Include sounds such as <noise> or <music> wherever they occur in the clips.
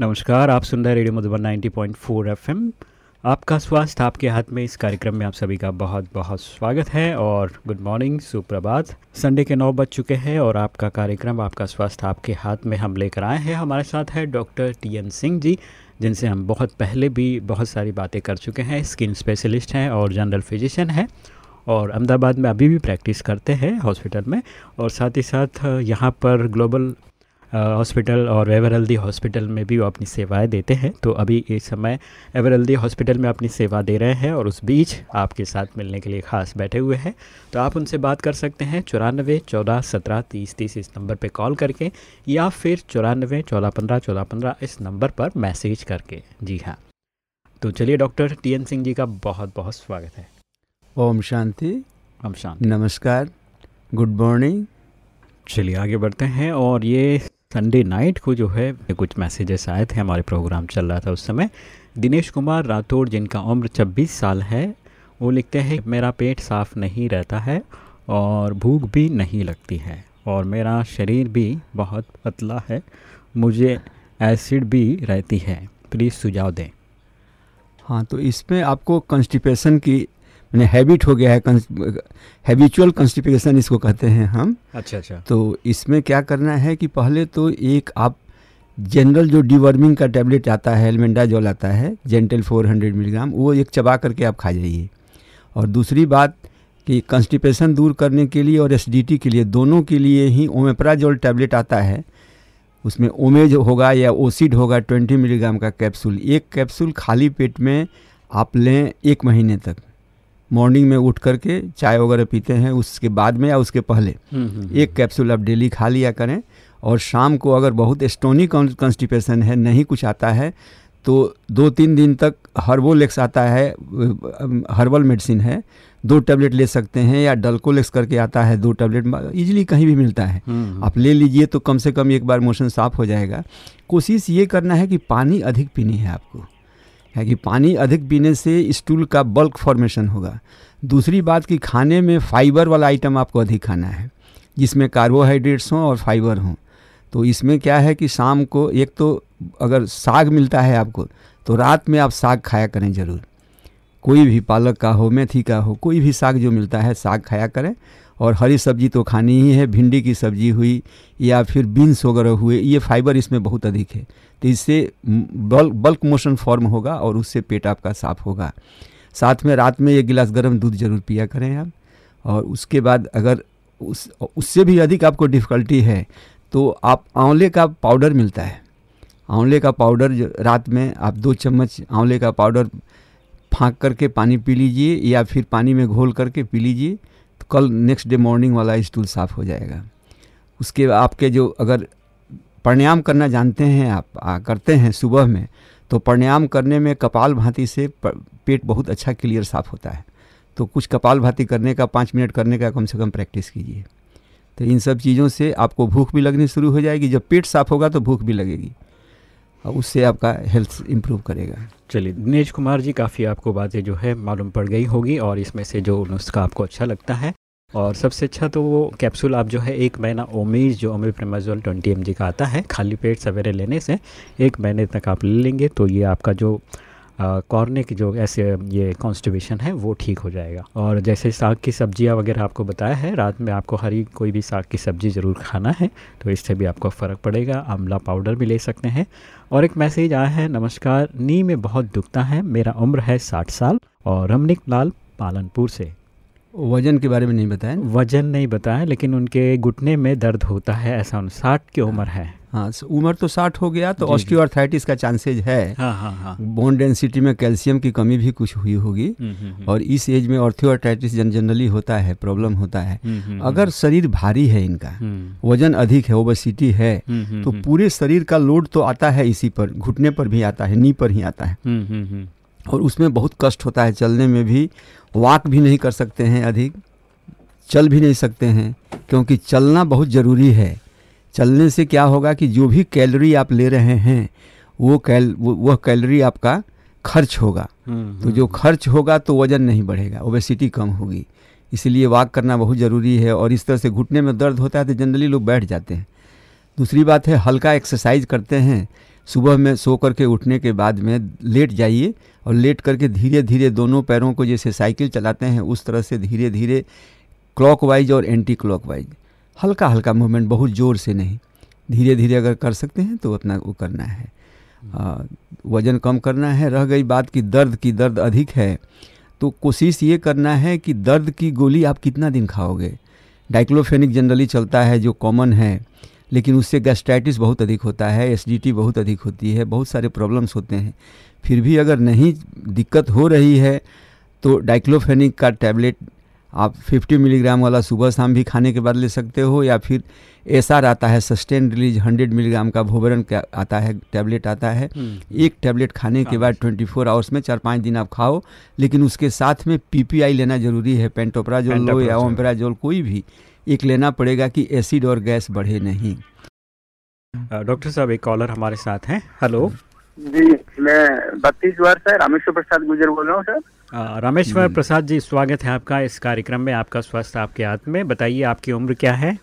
नमस्कार, आप सुन रहे रेडियो मधुबन 90.4 एफएम। आपका स्वास्थ्य, आपके हाथ में इस कार्यक्रम में आप सभी का बहुत बहुत स्वागत है और गुड मॉर्निंग, सुप्रभात। संडे के नौ बज चुके हैं और आपका कार्यक्रम, आपका स्वास्थ्य आपके हाथ में हम लेकर आए हैं। हमारे साथ है doctor T N Singh ji, जिनसे हम बहुत पहले भी बहुत सारी बातें कर चुके हैं। स्किन स्पेशलिस्ट हैं और जनरल फिजिशियन हैं और अहमदाबाद में अभी भी प्रैक्टिस करते हैं हॉस्पिटल में और साथ ही साथ यहाँ पर ग्लोबल हॉस्पिटल और एवर हेल्दी हॉस्पिटल में भी वो अपनी सेवाएँ देते हैं। तो अभी इस समय एवर हेल्दी हॉस्पिटल में अपनी सेवा दे रहे हैं और उस बीच आपके साथ मिलने के लिए ख़ास बैठे हुए हैं। तो आप उनसे बात कर सकते हैं चौरानबे चौदह सत्रह तीस तीस इस नंबर पर कॉल करके या फिर चौरानबे चौदह पंद्रह चौदह पंद्रह इस नंबर पर मैसेज करके। जी हाँ। तो चलिए doctor T N Singh ji का बहुत बहुत स्वागत है। ओम शांति। ओम शांति। नमस्कार। Good morning. चलिए आगे बढ़ते हैं और ये संडे नाइट को जो है, कुछ मैसेजेस आए थे, हमारे प्रोग्राम चल रहा था उस समय। दिनेश कुमार राठौड़ जिनका उम्र 26 साल है, वो लिखते हैं, मेरा पेट साफ़ नहीं रहता है और भूख भी नहीं लगती है और मेरा शरीर भी बहुत पतला है, मुझे एसिड भी रहती है। प्लीज़ सुझाव दें। हाँ तो इसमें आपको कॉन्स्टिपेशन की मैंने हैबिट हो गया है हैबिचुअल कंस्टिपेशन इसको कहते हैं हम। अच्छा अच्छा। तो इसमें क्या करना है कि पहले तो एक आप जनरल जो डिवर्मिंग का टैबलेट आता है एलमेंडाजोल आता है जेंटल 400 मिलीग्राम वो एक चबा करके आप खा जाइए। और दूसरी बात कि कंस्टिपेशन दूर करने के लिए और एसिडिटी के लिए दोनों के लिए ही ओमेप्राजोल टैबलेट आता है। उसमें ओमेज होगा या ओसिड होगा 20 मिलीग्राम का कैप्सूल एक कैप्सूल खाली पेट में आप लें एक महीने तक। मॉर्निंग में उठ करके चाय वगैरह पीते हैं उसके बाद में या उसके पहले? एक कैप्सूल आप डेली खा लिया करें और शाम को अगर बहुत स्टोनी कॉन्स्टिपेशन है नहीं कुछ आता है तो दो तीन दिन तक हर्बोलेक्स आता है हर्बल मेडिसिन है दो टैबलेट ले सकते हैं या डल्कोलेक्स करके आता है दो टैबलेट इजीली कहीं भी मिलता है। आप ले लीजिए तो कम से कम एक बार मोशन साफ़ हो जाएगा। कोशिश ये करना है कि पानी अधिक पीनी है आपको। है कि पानी अधिक पीने से स्टूल का बल्क फॉर्मेशन होगा। दूसरी बात कि खाने में फाइबर वाला आइटम आपको अधिक खाना है, जिसमें कार्बोहाइड्रेट्स हों और फाइबर हों। तो इसमें क्या है कि शाम को एक तो अगर साग मिलता है आपको तो रात में आप साग खाया करें ज़रूर। कोई भी पालक का हो, मेथी का हो, कोई भी साग जो मिलता है, साग खाया करें। और हरी सब्ज़ी तो खानी ही है, भिंडी की सब्ज़ी हुई या फिर बीन्स वगैरह हुए, ये फाइबर इसमें बहुत अधिक है। तो इससे बल्क बल्क मोशन फॉर्म होगा और उससे पेट आपका साफ़ होगा। साथ में रात में एक गिलास गर्म दूध ज़रूर पिया करें आप। और उसके बाद अगर उस, उससे भी अधिक आपको डिफ़िकल्टी है तो आप आंवले का पाउडर मिलता है। आंवले का पाउडर रात में आप दो चम्मच आंवले का पाउडर फाँक करके पानी पी लीजिए या फिर पानी में घोल करके पी लीजिए तो कल नेक्स्ट डे मॉर्निंग वाला स्टूल साफ़ हो जाएगा। उसके आपके जो अगर प्राणायाम करना जानते हैं आप आ, करते हैं सुबह में तो प्राणायाम करने में कपाल भांति से पेट बहुत अच्छा क्लियर साफ़ होता है। तो कुछ कपाल भांति करने का पाँच मिनट करने का कम से कम प्रैक्टिस कीजिए। तो इन सब चीज़ों से आपको भूख भी लगनी शुरू हो जाएगी जब पेट साफ़ होगा तो भूख भी लगेगी। और उससे आपका हेल्थ इम्प्रूव करेगा। चलिए दिनेश कुमार जी काफ़ी आपको बातें जो है मालूम पड़ गई होगी और इसमें से जो नुस्खा आपको अच्छा लगता है और सबसे अच्छा तो वो कैप्सूल आप जो है एक महीना ओमीज जो ओमेप्रेमाजोल ट्वेंटी एम का आता है, खाली पेट सवेरे लेने से एक महीने तक आप ले लेंगे तो ये आपका जो कॉर्ने की जो ऐसे ये कॉन्स्टिवेशन है, वो ठीक हो जाएगा। और जैसे साग की सब्ज़ियाँ वगैरह आपको बताया है, रात में आपको हरी कोई भी साग की सब्ज़ी ज़रूर खाना है तो इससे भी आपको फ़र्क पड़ेगा, आंवला पाउडर भी ले सकते हैं। और एक मैसेज आया है, नमस्कार नी में बहुत दुखता है, मेरा उम्र है साठ साल और रमनिक लाल पालनपुर से। वज़न के बारे में नहीं बताया वज़न नहीं बताया लेकिन उनके घुटने में दर्द होता है ऐसा साठ की उम्र है। हाँ उम्र तो साठ हो गया तो ऑस्टियोआर्थराइटिस का चांसेज है। हाँ हाँ हाँ। बोन डेंसिटी में कैल्शियम की कमी भी कुछ हुई होगी। और इस एज में ऑर्थियोआर्थराइटिस जन जनरली होता है प्रॉब्लम होता है। अगर शरीर भारी है इनका वज़न अधिक है ओबेसिटी है तो पूरे शरीर का लोड तो आता है इसी पर घुटने पर भी आता है नी पर ही आता है। और उसमें बहुत कष्ट होता है चलने में भी। वॉक भी नहीं कर सकते हैं अधिक चल भी नहीं सकते हैं क्योंकि चलना बहुत ज़रूरी है। चलने से क्या होगा कि जो भी कैलोरी आप ले रहे हैं वो कैल वह कैलोरी आपका खर्च होगा। तो जो खर्च होगा तो वज़न नहीं बढ़ेगा ओबेसिटी कम होगी। इसलिए वॉक करना बहुत ज़रूरी है और इस तरह से घुटने में दर्द होता है तो जनरली लोग बैठ जाते हैं। दूसरी बात है हल्का एक्सरसाइज करते हैं। सुबह में सो करके उठने के बाद में लेट जाइए और लेट करके धीरे धीरे दोनों पैरों को जैसे साइकिल चलाते हैं उस तरह से धीरे धीरे क्लॉकवाइज और एंटी क्लॉकवाइज हल्का हल्का मूवमेंट बहुत ज़ोर से नहीं। धीरे धीरे अगर कर सकते हैं तो उतना वो करना है। आ, वज़न कम करना है। रह गई बात कि दर्द की दर्द अधिक है। तो कोशिश ये करना है कि दर्द की गोली आप कितना दिन खाओगे? डाइक्लोफेनिक जनरली चलता है जो कॉमन है। लेकिन उससे गैस्ट्राइटिस बहुत अधिक होता है एसिडिटी बहुत अधिक होती है बहुत सारे प्रॉब्लम्स होते हैं। फिर भी अगर नहीं दिक्कत हो रही है तो डाइक्लोफेनिक का टैबलेट आप 50 मिलीग्राम वाला सुबह शाम भी खाने के बाद ले सकते हो या फिर एस आता है सस्टेन रिलीज़ 100 मिलीग्राम का भोबरन का आता है टैबलेट आता है। एक टैबलेट खाने के बाद 24 फोर आवर्स में चार पाँच दिन आप खाओ लेकिन उसके साथ में पीपीआई लेना ज़रूरी है पेंटोप्राजोल लो या ओम्पराजोल कोई भी। एक लेना पड़ेगा कि एसिड और गैस बढ़े नहीं। डॉक्टर साहब एक कॉलर हमारे साथ हैं। हेलो। जी मैं बत्तीस वर्ष है रामेश्वर प्रसाद गुजर बोल रहा हूँ सर। रामेश्वर प्रसाद जी स्वागत है आपका इस कार्यक्रम में आपका स्वास्थ्य आपके हाथ में। बताइए आपकी उम्र क्या है?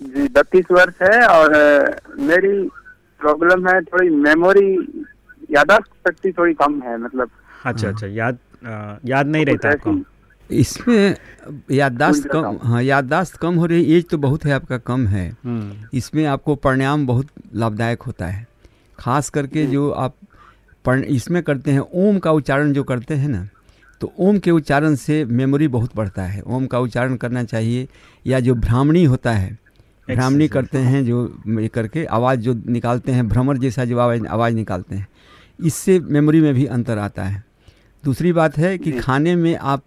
जी बत्तीस वर्ष है और मेरी प्रॉब्लम है थोड़ी मेमोरी यादाश्त शक्ति थोड़ी कम है मतलब। अच्छा अच्छा याद आ, याद नहीं रहता आपको? इसमें याददाश्त कम हाँ याददाश्त कम हो रही है एज तो बहुत है आपका कम है। इसमें आपको प्राणायाम बहुत लाभदायक होता है। खास करके जो। आप इसमें करते हैं ओम का उच्चारण जो करते हैं ना तो ओम के उच्चारण से मेमोरी बहुत बढ़ता है। ओम का उच्चारण करना चाहिए या जो भ्रामणी होता है भ्रामणी करते हैं जो करके आवाज़ जो निकालते हैं भ्रमर जैसा जो आवाज़ आवाज़ निकालते हैं इससे मेमोरी में भी अंतर आता है। दूसरी बात है कि खाने में आप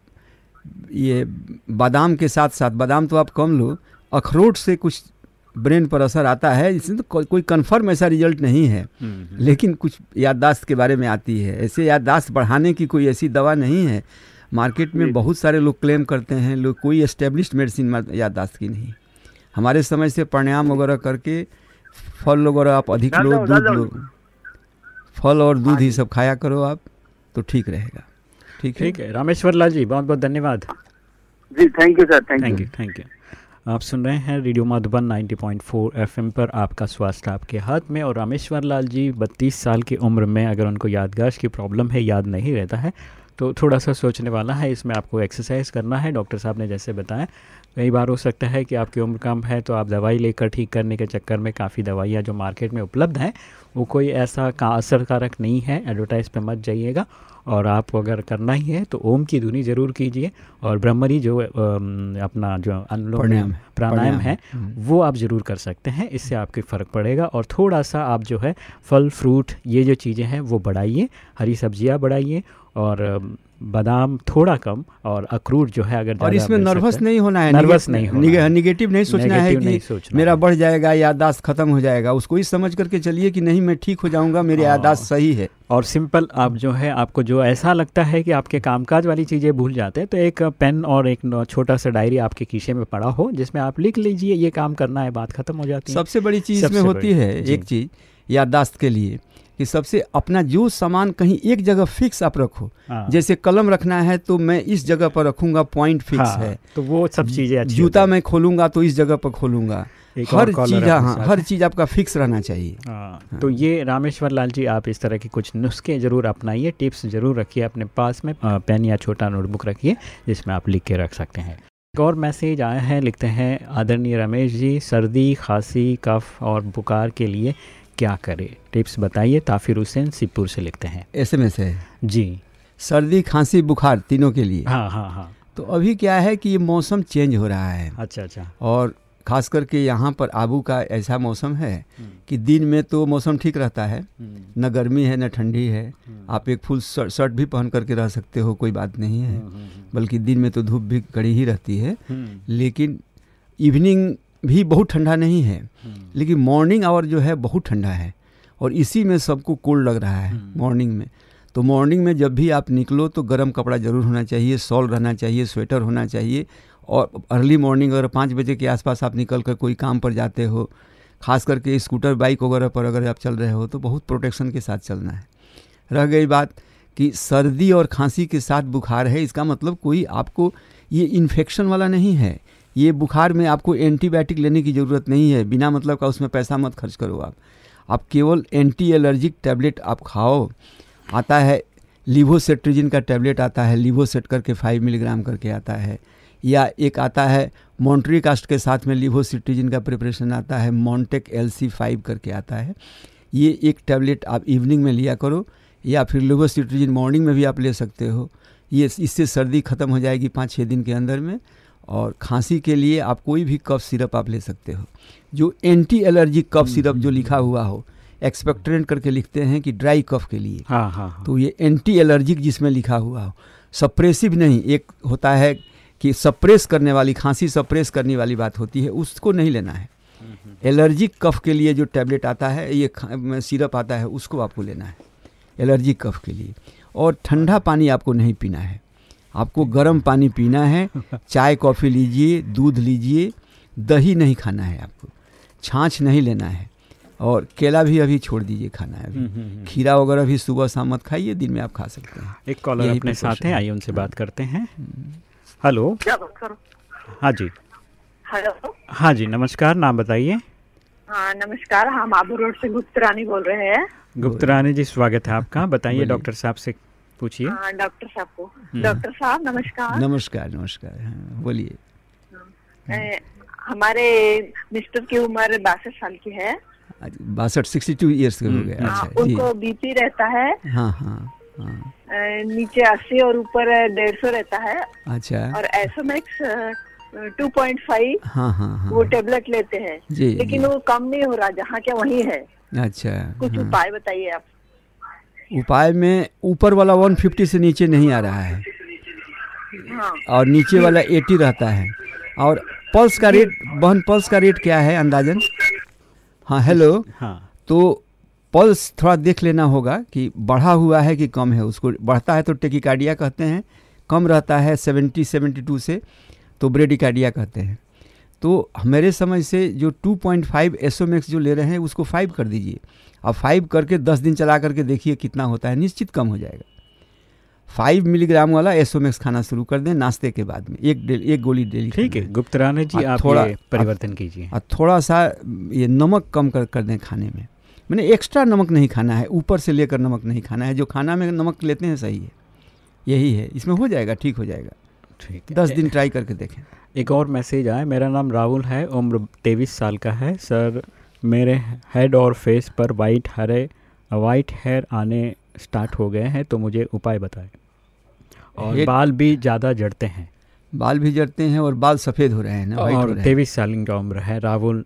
ये बादाम के साथ साथ बादाम तो आप कम लो अखरोट से कुछ ब्रेन पर असर आता है इसमें तो को, कोई कन्फर्म ऐसा रिज़ल्ट नहीं है। लेकिन कुछ याददाश्त के बारे में आती है। ऐसे याददाश्त बढ़ाने की कोई ऐसी दवा नहीं है। मार्केट में बहुत सारे लोग क्लेम करते हैं लोग कोई एस्टेब्लिश्ड मेडिसिन याददाश्त की नहीं। हमारे समय से प्राणायाम वगैरह करके फल वगैरह आप अधिक लो दूध लो। फल और दूध ही सब खाया करो आप तो ठीक रहेगा। ठीक है? ठीक है रामेश्वर लाल जी बहुत बहुत धन्यवाद। जी thank you sir thank you thank you आप सुन रहे हैं रेडियो मधुबन 90.4 एफएम पर आपका स्वास्थ्य आपके हाथ में और रामेश्वर लाल जी 32 साल की उम्र में अगर उनको यादगाश्त की प्रॉब्लम है याद नहीं रहता है तो थोड़ा सा सोचने वाला है इसमें आपको एक्सरसाइज करना है डॉक्टर साहब ने जैसे बताया कई बार हो सकता है कि आपकी उम्र कम है तो आप दवाई लेकर ठीक करने के चक्कर में काफ़ी दवाइयाँ जो मार्केट में उपलब्ध हैं वो कोई ऐसा का असरकारक नहीं है एडवर्टाइज पे मत जाइएगा और आपको अगर करना ही है तो ओम की धुनी ज़रूर कीजिए। और ब्रह्मरी जो अपना जो अनुलोम प्राणायाम है वो आप ज़रूर कर सकते हैं इससे आपके फ़र्क पड़ेगा। और थोड़ा सा आप जो है फल फ्रूट ये जो चीज़ें हैं वो बढ़ाइए हरी सब्ज़ियाँ बढ़ाइए और बादाम थोड़ा कम और अखरूट जो है अगर और इसमें नर्वस नहीं होना है नर्वस नहीं होना निगेटिव नहीं सोचना है कि सोचना मेरा बढ़ जाएगा याददाश्त खत्म हो जाएगा उसको ही समझ करके चलिए कि नहीं मैं ठीक हो जाऊँगा मेरी याददाश्त सही है। और सिंपल आप जो है आपको जो ऐसा लगता है कि आपके कामकाज वाली चीज़ें भूल जाते हैं तो एक पेन और एक छोटा सा डायरी आपके कीशे में पड़ा हो जिसमें आप लिख लीजिए ये काम करना है बात खत्म हो जाती है। सबसे बड़ी चीज़ में होती है एक चीज़ याददाश्त के लिए। कि सबसे अपना जो सामान कहीं एक जगह फिक्स आप रखो। जैसे कलम रखना है तो मैं इस जगह पर रखूँगा पॉइंट फिक्स हाँ, है। तो वो सब चीज़ें जूता मैं खोलूँगा तो इस जगह पर खोलूँगा। हर चीज़ हाँ हर चीज़ आपका फिक्स रहना चाहिए। हाँ, हाँ। तो ये रामेश्वर लाल जी आप इस तरह के कुछ नुस्खे ज़रूर अपनाइए टिप्स ज़रूर रखिए अपने पास में पेन या छोटा नोटबुक रखिए जिसमें आप लिख के रख सकते हैं। एक और मैसेज आया है लिखते हैं आदरणीय रमेश जी सर्दी खांसी कफ और बुखार के लिए क्या करें? टिप्स बताइए ताफिर हुसैन सिपुर से लिखते हैं। एस एम एस है। जी। सर्दी खांसी बुखार तीनों के लिए। हाँ हाँ हाँ। तो अभी क्या है कि ये मौसम चेंज हो रहा है। अच्छा अच्छा। और खास करके यहाँ पर आबू का ऐसा मौसम है कि दिन में तो मौसम ठीक रहता है। न गर्मी है न ठंडी है। आप एक फुल शर्ट भी पहन करके रह सकते हो कोई बात नहीं है। बल्कि दिन में तो धूप भी कड़ी ही रहती है। लेकिन इवनिंग भी बहुत ठंडा नहीं है। लेकिन मॉर्निंग आवर जो है बहुत ठंडा है। और इसी में सबको कोल्ड लग रहा है मॉर्निंग में। तो मॉर्निंग में जब भी आप निकलो तो गर्म कपड़ा ज़रूर होना चाहिए सॉल रहना चाहिए स्वेटर होना चाहिए। और अर्ली मॉर्निंग अगर पाँच बजे के आसपास आप निकल कर कोई काम पर जाते हो खास करके स्कूटर बाइक वगैरह पर अगर आप चल रहे हो तो बहुत प्रोटेक्शन के साथ चलना है। रह गई बात कि सर्दी और खांसी के साथ बुखार है इसका मतलब कोई आपको ये इन्फेक्शन वाला नहीं है। ये बुखार में आपको एंटीबायोटिक लेने की ज़रूरत नहीं है, बिना मतलब का उसमें पैसा मत खर्च करो आप। आप केवल एंटी एलर्जिक टैबलेट आप खाओ, आता है लिवोसेट्रिजिन का टैबलेट आता है लिवोसेट करके फाइव मिलीग्राम करके आता है, या एक आता है मॉन्ट्रीकास्ट के साथ में लिवोसिट्रिजिन का प्रिपरेशन आता है मॉन्टेक एल सी फाइव करके आता है। ये एक टैबलेट आप इवनिंग में लिया करो, या फिर लिवोसिट्रिजिन मॉर्निंग में भी आप ले सकते हो। ये इससे सर्दी ख़त्म हो जाएगी पाँच छः दिन के अंदर में। और खांसी के लिए आप कोई भी कफ सिरप आप ले सकते हो। जो एंटी एलर्जिक कफ सिरप जो लिखा हुआ हो एक्सपेक्ट्रेंट करके लिखते हैं कि ड्राई कफ के लिए। हाँ हाँ हाँ। तो ये एंटी एलर्जिक जिसमें लिखा हुआ हो। सप्रेसिव नहीं एक होता है कि सप्रेस करने वाली खांसी सप्रेस करने वाली बात होती है उसको नहीं लेना है। एलर्जिक कफ के लिए जो टैबलेट आता है ये सिरप आता है उसको आपको लेना है। एलर्जिक कफ के लिए। और ठंडा पानी आपको नहीं पीना है। आपको गर्म पानी पीना है <laughs> चाय कॉफ़ी लीजिए दूध लीजिए दही नहीं खाना है आपको छाछ नहीं लेना है और केला भी अभी छोड़ दीजिए खाना है हम्म, हम्म, अभी हम्म। खीरा वगैरह भी सुबह शाम मत खाइए दिन में आप खा सकते हैं। एक कॉलर अपने साथ हैं आइए उनसे बात करते हैं। हेलो। क्या करो? हाँ जी। हेलो। हाँ जी नमस्कार नाम बताइए। हाँ नमस्कार हम आबू रोड से गुप्त रानी बोल रहे हैं। गुप्त रानी जी स्वागत है आपका। बताइए डॉक्टर साहब से पूछिए। हाँ डॉक्टर साहब को। डॉक्टर साहब नमस्कार। नमस्कार नमस्कार। हाँ, बोलिए। हमारे मिस्टर की उम्र बासठ साल की है। आज बासठ सिक्सटी टू ईयर्स के हो गए। हम्म, हाँ, अच्छा उनको बीपी रहता है। हाँ हाँ हाँ। नीचे अस्सी और ऊपर डेढ़ सौ रहता है। अच्छा। और एसोमेक्स टू पॉइंट फाइव हाँ हाँ वो हाँ टेबलेट लेते हैं। लेकिन जी। वो कम नहीं हो रहा जहाँ क्या वही है। अच्छा कुछ हाँ। उपाय बताइए आप। उपाय में ऊपर वाला 150 से नीचे नहीं आ रहा है। और नीचे वाला 80 रहता है। और पल्स का रेट बहन पल्स का रेट क्या है अंदाजन? हाँ हेलो हाँ। तो पल्स थोड़ा देख लेना होगा कि बढ़ा हुआ है कि कम है। उसको बढ़ता है तो टेकिकार्डिया कहते हैं। कम रहता है 70 72 से तो ब्रेडिकार्डिया कहते हैं। तो मेरे समझ से जो 2.5 एसोमेक्स जो ले रहे हैं उसको 5 कर दीजिए। अब फाइव करके 10 दिन चला करके देखिए कितना होता है निश्चित कम हो जाएगा। फाइव मिलीग्राम वाला एसोमेक्स खाना शुरू कर दें नाश्ते के बाद में। एक एक गोली डेली ठीक है गुप्त रानी जी आप थोड़ा- परिवर्तन कीजिए। और थोड़ा सा ये नमक कम कर कर दें खाने में। मैंने एक्स्ट्रा नमक नहीं खाना है ऊपर से लेकर नमक नहीं खाना है। जो खाना में नमक लेते हैं सही है। यही है। इसमें हो जाएगा ठीक हो जाएगा। ठीक है। दस दिन ट्राई करके देखें। एक और मैसेज आया मेरा नाम राहुल है उम्र तेईस साल का है। सर मेरे हेड और फेस पर वाइट हरे वाइट हेयर आने स्टार्ट हो गए हैं तो मुझे उपाय बताएँ। और बाल भी ज़्यादा जड़ते हैं। बाल भी जड़ते हैं और बाल सफ़ेद हो रहे हैं ना और तेईस साल का उम्र है राहुल।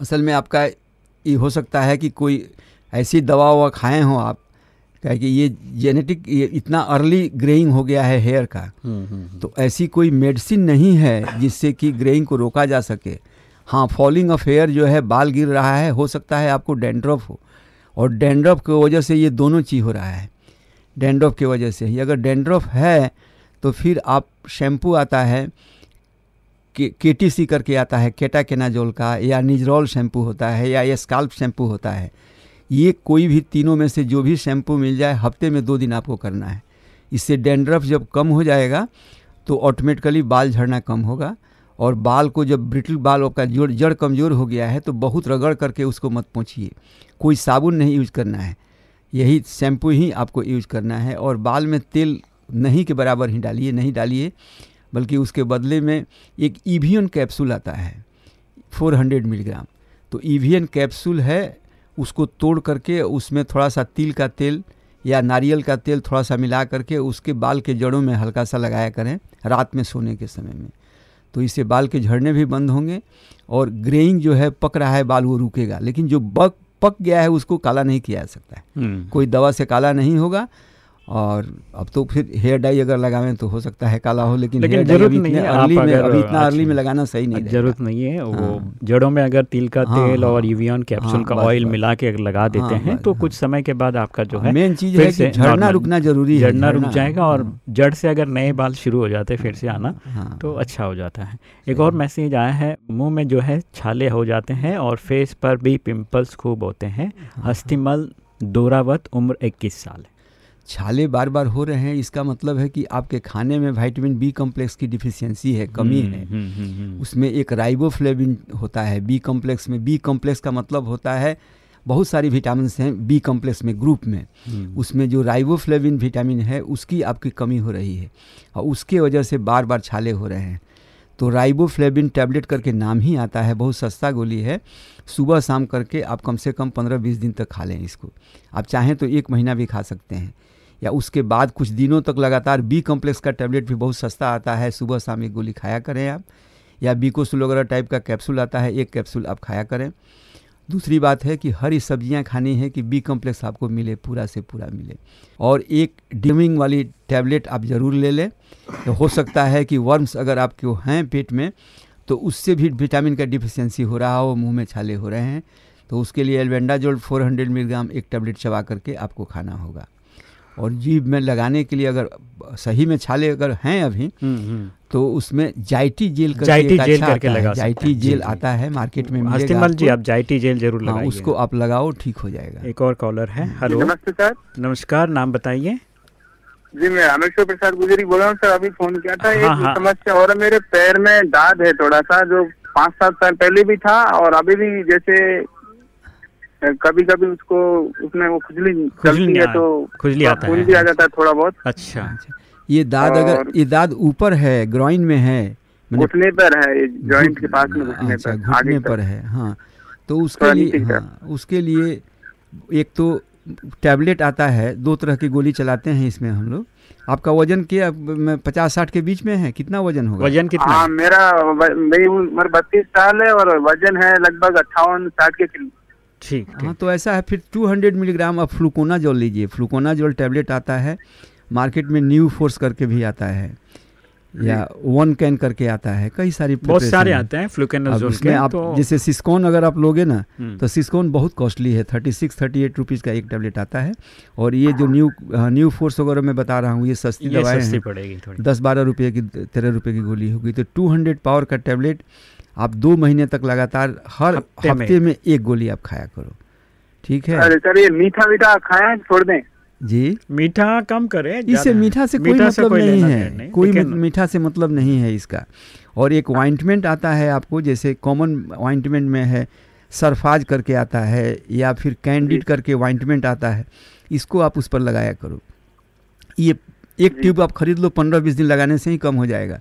असल में आपका ये हो सकता है कि कोई ऐसी दवा ववा खाए हों आप क्या कि ये जेनेटिक ये इतना अर्ली ग्रेइंग हो गया है हेयर का। तो ऐसी कोई मेडिसिन नहीं है जिससे कि ग्रेइंग को रोका जा सके। हाँ फॉलिंग ऑफ़ हेयर जो है, बाल गिर रहा है, हो सकता है आपको डेंड्रफ हो। और डेंड्रफ की वजह से ये दोनों चीज़ हो रहा है। डेंड्रफ की वजह से। ही अगर डेंड्रफ है तो फिर आप शैम्पू आता है, के टी सी करके आता है केटा केनाजोल का, या निजरॉल शैम्पू होता है, या स्काल्प शैम्पू होता है। ये कोई भी तीनों में से जो भी शैम्पू मिल जाए, हफ़्ते में दो दिन आपको करना है। इससे डेंड्रफ जब कम हो जाएगा तो ऑटोमेटिकली बाल झड़ना कम होगा। और बाल को जब ब्रिटल बाल आपका जोड़ जड़ कमज़ोर हो गया है तो बहुत रगड़ करके उसको मत पहुँचिए कोई साबुन नहीं यूज़ करना है। यही शैम्पू ही आपको यूज़ करना है और बाल में तेल नहीं के बराबर ही डालिए, नहीं डालिए, बल्कि उसके बदले में एक ईवीएन कैप्सूल आता है 400 मिलीग्राम। तो ईवीएन कैप्सूल है, उसको तोड़ करके उसमें थोड़ा सा तिल का तेल या नारियल का तेल थोड़ा सा मिला करके उसके बाल के जड़ों में हल्का सा लगाया करें, रात में सोने के समय में। तो इससे बाल के झड़ने भी बंद होंगे और ग्रेइंग जो है पक रहा है बाल वो रुकेगा। लेकिन जो बक पक गया है उसको काला नहीं किया जा सकता है। हम्म, कोई दवा से काला नहीं होगा। और अब तो फिर हेयर डाई अगर लगावें तो हो सकता है काला हो लेकिन, लेकिन ज़रूरत नहीं है, आप अर्ली में अगर अभी इतना अर्ली में लगाना सही नहीं ज़रूरत नहीं है वो हाँ। जड़ों में अगर तिल का हाँ, तेल और हाँ। यूवियन कैप्सूल हाँ, का ऑयल मिला के अगर लगा देते हाँ, हैं तो हाँ। कुछ समय के बाद आपका जो है मेन चीज़ है कि झड़ना रुकना ज़रूरी है जड़ना रुक जाएगा और हाँ, जड़ से अगर नए बाल शुरू हो जाते फिर से आना हाँ, तो अच्छा हो जाता है। एक और मैसेज आया है मुँह में जो है छाले हो जाते हैं और फेस पर भी पिम्पल्स खूब होते हैं। हाँ, हस्तिमल दोरावत उम्र 21 साल है। छाले बार बार हो रहे हैं इसका मतलब है कि आपके खाने में विटामिन बी कॉम्प्लेक्स की डिफिशियंसी है कमी हम्म, है। हम्म, हम्म। उसमें एक राइबोफ्लेविन होता है बी कॉम्प्लेक्स में। बी कॉम्प्लेक्स का मतलब होता है बहुत सारी विटामिन हैं बी कॉम्प्लेक्स में ग्रुप में। उसमें जो राइबोफ्लेविन विटामिन है उसकी आपकी कमी हो रही है और उसके वजह से बार बार छाले हो रहे हैं। तो राइबोफ्लेविन टैबलेट करके नाम ही आता है बहुत सस्ता गोली है। सुबह शाम करके आप कम से कम पंद्रह बीस दिन तक खा लें इसको। आप चाहें तो एक महीना भी खा सकते हैं। या उसके बाद कुछ दिनों तक लगातार बी कॉम्प्लेक्स का टैबलेट भी बहुत सस्ता आता है। सुबह शाम एक गोली खाया करें आप, या बीकोसुल वगैरह टाइप का कैप्सूल आता है, एक कैप्सूल आप खाया करें। दूसरी बात है कि हरी सब्ज़ियाँ खानी है कि बी कॉम्प्लेक्स आपको मिले, पूरा से पूरा मिले। और एक डिमिंग वाली टैबलेट आप ज़रूर ले लें। तो हो सकता है कि वर्म्स अगर आपके हैं पेट में तो उससे भी विटामिन का डिफिशियंसी हो रहा हो, मुँह में छाले हो रहे हैं तो उसके लिए एल्वेंडाजोल 400 मिलीग्राम एक टैबलेट चबा करके आपको खाना होगा। और जीभ में लगाने के लिए अगर सही में छाले अगर हैं अभी हम्म, हम्म। तो उसमें जाइटी जेल करके जाइटी जेल अच्छा करके लगा जाइटी। जेल आता है मार्केट में मिलेगा जी आप जाइटी जेल ज़रूर हाँ लगाइए। उसको आप लगाओ ठीक हो जाएगा। एक और कॉलर है हेलो नमस्ते सर। नमस्कार नाम बताइए। जी मैं रामेश्वर प्रसाद गुजरी बोल रहा हूँ सर अभी फ़ोन किया था। हाँ, एक हाँ। समस्या और मेरे पैर में दाद है थोड़ा सा जो पाँच सात साल पहले भी था और अभी भी जैसे कभी कभी उसको उसमें वो खुजली खुजली है तो खुजली आता है। भी आ जाता है थोड़ा बहुत। अच्छा। अच्छा। ये दाद अगर ये दाद ऊपर है ग्रॉइन में है घुटने पर है जॉइंट के पास में घुटने अच्छा पर घुटने आगे पर है हाँ। तो उसके लिए। हाँ उसके लिए एक तो टैबलेट आता है दो तरह की गोली चलाते हैं इसमें हम लोग। आपका वज़न क्या पचास साठ के बीच में है कितना वज़न होगा? वज़न कितना? हाँ है? मेरा मेरी उम्र बत्तीस साल है और वज़न है लगभग अट्ठावन साठ के किलो ठीक हाँ तो ऐसा है फिर 200 मिलीग्राम आप फ्लूकोनाजोल लीजिए। फ्लूकोनाजोल टैबलेट आता है मार्केट में न्यू फोर्स करके भी आता है या वन कैन करके आता है कई सारी बहुत सारे आते हैं फ्लूकेनाजोल के आप तो जैसे सिस्कोन अगर आप लोगे ना हम्म, तो सिस्कोन बहुत कॉस्टली है thirty six thirty eight rupees का एक टैबलेट आता है और ये जो न्यू न्यू फोर्स वगैरह मैं बता रहा हूँ ये सस्ती दवाएँ हैं। दस बारह रुपये की तेरह रुपये की गोली होगी तो टू हंड्रेड पावर का टैबलेट आप दो महीने तक लगातार हर हफ़्ते में। हफ़्ते में। एक गोली आप खाया करो। ठीक है? अरे सर ये मीठा मीठा खाएँ छोड़ दें। जी। मीठा कम करे इससे मीठा से कोई मीठा से मतलब कोई नहीं है। नहीं, कोई मीठा से मतलब नहीं है इसका। और एक वाइंटमेंट आता है आपको जैसे कॉमन वाइंटमेंट में है सरफाज करके आता है या फिर कैंडिड करके वाइंटमेंट आता है इसको आप उस पर लगाया करो। ये एक ट्यूब आप खरीद लो पंद्रह बीस दिन लगाने से ही कम हो जाएगा।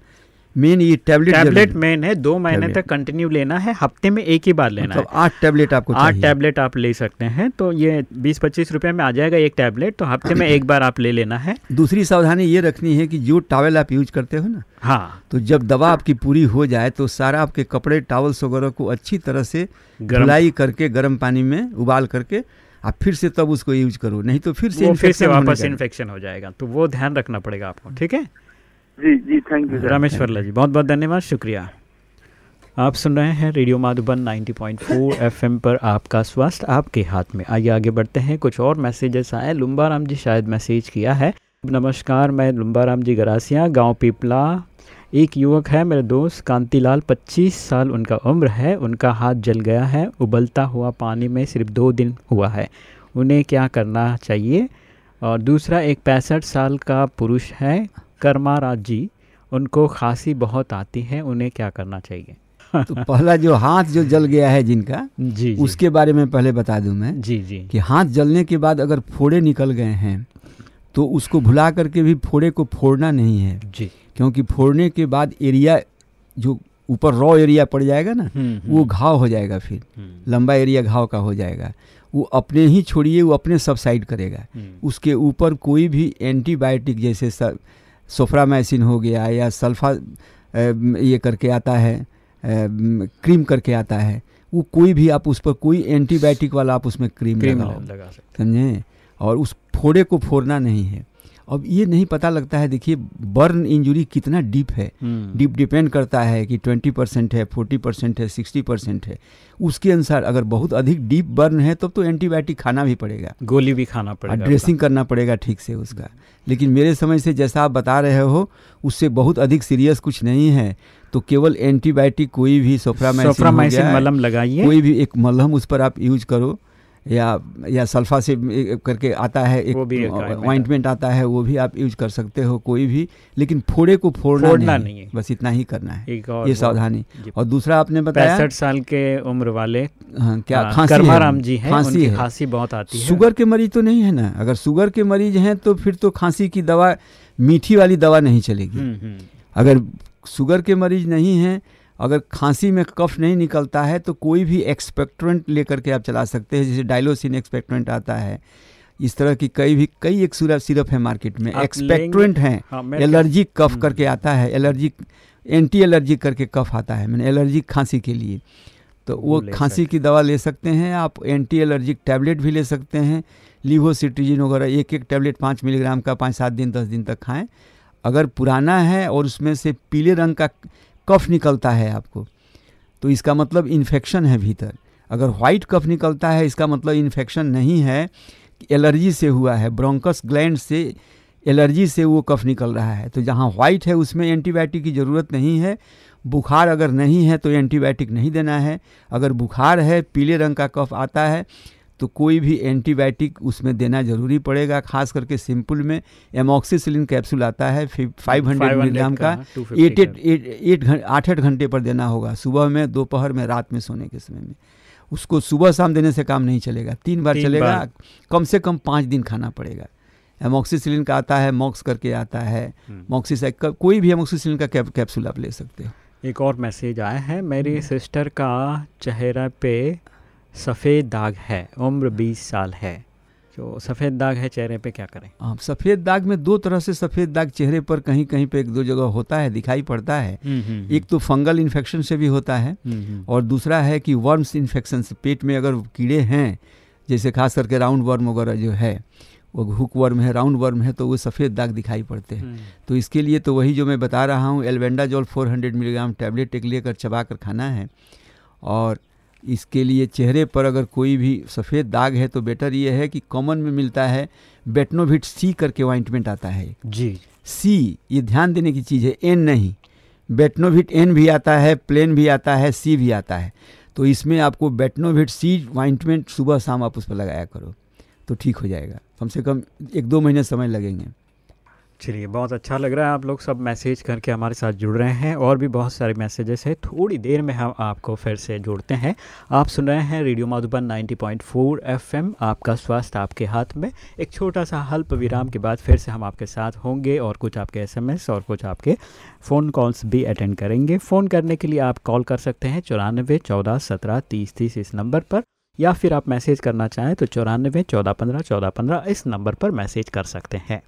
मेन ये टैबलेट टैबलेट मेन है दो महीने तक कंटिन्यू लेना है हफ़्ते में एक ही बार लेना मतलब है। आठ टैबलेट आपको आठ टैबलेट आप ले सकते हैं तो ये बीस पच्चीस रुपए में आ जाएगा एक टैबलेट तो हफ़्ते में एक बार आप ले लेना है। दूसरी सावधानी ये रखनी है कि जो टॉवल आप यूज़ करते हो ना हाँ। तो जब दवा आपकी पूरी हो जाए तो सारा आपके कपड़े टॉवल्स वगैरह को अच्छी तरह से गर्म। धुलाई करके गर्म पानी में उबाल करके आप फिर से तब उसको यूज़ करो। नहीं तो फिर से फिर से वापस इन्फेक्शन हो जाएगा तो वो ध्यान रखना पड़ेगा आपको ठीक है? जी जी थैंक यू रामेश्वर जी बहुत बहुत धन्यवाद शुक्रिया। आप सुन रहे हैं रेडियो माधुबन 90.4 <laughs> एफएम पर आपका स्वास्थ्य आपके हाथ में। आइए आगे बढ़ते हैं कुछ और मैसेजेस आए। लुम्बाराम जी शायद मैसेज किया है। नमस्कार मैं लुम्बाराम जी गरासिया गाँव पीपला। एक युवक है मेरे दोस्त कांतीलाल 25 साल उनका उम्र है। उनका हाथ जल गया है उबलता हुआ पानी में सिर्फ़ दो दिन हुआ है। उन्हें क्या करना चाहिए? और दूसरा एक पैंसठ साल का पुरुष है। कर्माराज जी उनको खांसी बहुत आती है उन्हें क्या करना चाहिए? तो पहला जो हाथ जो जल गया है जिनका जी जी। उसके बारे में पहले बता दूँ मैं जी जी। कि हाथ जलने के बाद अगर फोड़े निकल गए हैं तो उसको भुला करके भी फोड़े को फोड़ना नहीं है। जी। क्योंकि फोड़ने के बाद एरिया जो ऊपर रॉ एरिया पड़ जाएगा ना हम्म, वो घाव हो जाएगा फिर। हम्म, लंबा एरिया घाव का हो जाएगा। वो अपने ही छोड़िए वो अपने सबसाइड करेगा। हम्म, उसके ऊपर कोई भी एंटीबायोटिक जैसे स- सोफ्रामाइसिन हो गया या सल्फा ये करके आता है क्रीम करके आता है वो कोई भी आप उस पर कोई एंटीबायोटिक वाला आप उसमें क्रीम क्रीम लगाओ लगा सकते। समझे? और उस फोड़े को फोड़ना नहीं है। अब ये नहीं पता लगता है देखिए बर्न इंजरी कितना डीप है। हम्म, डीप डिपेंड करता है कि ट्वेंटी परसेंट है फोर्टी परसेंट है सिक्सटी परसेंट है। उसके अनुसार अगर बहुत अधिक डीप बर्न है तब तो तो एंटीबायोटिक खाना भी पड़ेगा। गोली भी खाना पड़ेगा ड्रेसिंग करना पड़ेगा ठीक से उसका। लेकिन मेरे समझ से जैसा आप बता रहे हो उससे बहुत अधिक सीरियस कुछ नहीं है। तो केवल एंटीबायोटिक कोई भी सोफ्रामाइसिन मलहम लगाइए। कोई भी एक मलहम उस पर आप यूज़ करो। या या सल्फा से करके आता है एक ऑइंटमेंट आता है। वो भी आप यूज़ कर सकते हो कोई भी लेकिन फोड़े को फोड़ना, फोड़ना नहीं, नहीं है। बस इतना ही करना है। ये सावधानी। और दूसरा आपने बताया पैंसठ साल के उम्र वाले हाँ, क्या हाँ, खांसी है? कर्माराम जी हैं खांसी है। खांसी बहुत आती है। शुगर के मरीज़ तो नहीं है ना? अगर शुगर के मरीज़ हैं तो फिर तो खांसी की दवा मीठी वाली दवा नहीं चलेगी। हम्म, हम्म, अगर शुगर के मरीज़ नहीं हैं अगर खांसी में कफ नहीं निकलता है तो कोई भी एक्सपेक्ट्रेंट लेकर के आप चला सकते हैं जैसे डायलोसिन एक्सपेक्ट्रेंट आता है। इस तरह की कई भी कई एक सिरप सिरप है मार्केट में। एक्सपेक्ट्रेंट हैं। हाँ, मैं एलर्जिक कफ हम्म। करके आता है। एलर्जिक एंटी एलर्जिक करके कफ आता है। मैंने एलर्जिक खांसी के लिए। तो वो खांसी की दवा ले सकते हैं। आप एंटी एलर्जिक टैबलेट भी ले सकते हैं। लिवोसिट्रीजिन वगैरह एक एक टैबलेट पाँच मिलीग्राम का पाँच सात दिन दस दिन तक खाएँ। अगर पुराना है और उसमें से पीले रंग का कफ निकलता है आपको तो इसका मतलब इन्फेक्शन है भीतर। अगर वाइट कफ निकलता है, इसका मतलब इन्फेक्शन नहीं है एलर्जी से हुआ है ब्रोंकस ग्लैंड से एलर्जी से वो कफ निकल रहा है। तो जहाँ वाइट है, उसमें एंटीबायोटिक की ज़रूरत नहीं है। बुखार अगर नहीं है तो एंटीबायोटिक नहीं देना है। अगर बुखार है, पीले रंग का कफ आता है तो कोई भी एंटीबायोटिक उसमें देना ज़रूरी पड़ेगा खास करके सिंपल में। एमॉक्सीसिलिन कैप्सूल आता है फाइव हंड्रेड 500 मिलीग्राम का एट एट एट आठ आठ घंटे पर देना होगा सुबह में दोपहर में रात में सोने के समय में। उसको सुबह शाम देने से काम नहीं चलेगा तीन बार तीन चलेगा बार। कम से कम पाँच दिन खाना पड़ेगा। एमॉक्सीसिलिन का आता है मॉक्स करके आता है। हम्म। मॉक्सीसाइक का कोई भी एमॉक्सीसिलिन का कैप्सूल आप ले सकते हो। एक और मैसेज आया है मेरी हम्म। सिस्टर का चेहरा पे सफ़ेद दाग है उम्र 20 साल है। जो सफ़ेद दाग है चेहरे पे क्या करें? हाँ सफ़ेद दाग में दो तरह से सफ़ेद दाग चेहरे पर कहीं कहीं पे एक दो जगह होता है दिखाई पड़ता है। एक तो फंगल इन्फेक्शन से भी होता है और दूसरा है कि वर्म्स इन्फेक्शन से पेट में अगर कीड़े हैं जैसे खास करके राउंड वर्म वगैरह जो है वो हुक वर्म है राउंड वर्म है तो वो सफ़ेद दाग दिखाई पड़ते हैं। तो इसके लिए तो वही जो मैं बता रहा हूँ एल्वेंडाजोल 400 मिलीग्राम टैबलेट एक लेकर चबा कर खाना है। और इसके लिए चेहरे पर अगर कोई भी सफ़ेद दाग है तो बेटर ये है कि कॉमन में मिलता है बेटनोविट सी करके ऑइंटमेंट आता है। जी। सी ये ध्यान देने की चीज़ है एन नहीं। बेटनोविट एन भी आता है प्लेन भी आता है सी भी आता है। तो इसमें आपको बेटनोविट सी ऑइंटमेंट सुबह शाम आप उस पर लगाया करो तो ठीक हो जाएगा। कम से कम एक दो महीने समय लगेंगे। चलिए, बहुत अच्छा लग रहा है आप लोग सब मैसेज करके हमारे साथ जुड़ रहे हैं और भी बहुत सारे मैसेजेस हैं। थोड़ी देर में हम आपको फिर से जोड़ते हैं। आप सुन रहे हैं रेडियो मधुबन 90.4 एफएम, आपका स्वास्थ्य आपके हाथ में। एक छोटा सा हल्प विराम के बाद फिर से हम आपके साथ होंगे और कुछ आपके एसएमएस और कुछ आपके फ़ोन कॉल्स भी अटेंड करेंगे। फ़ोन करने के लिए आप कॉल कर सकते हैं चौरानबे चौदह सत्रह तीस तीस इस नंबर पर या फिर आप मैसेज करना चाहें तो चौरानबे चौदह पंद्रह चौदह पंद्रह इस नंबर पर मैसेज कर सकते हैं।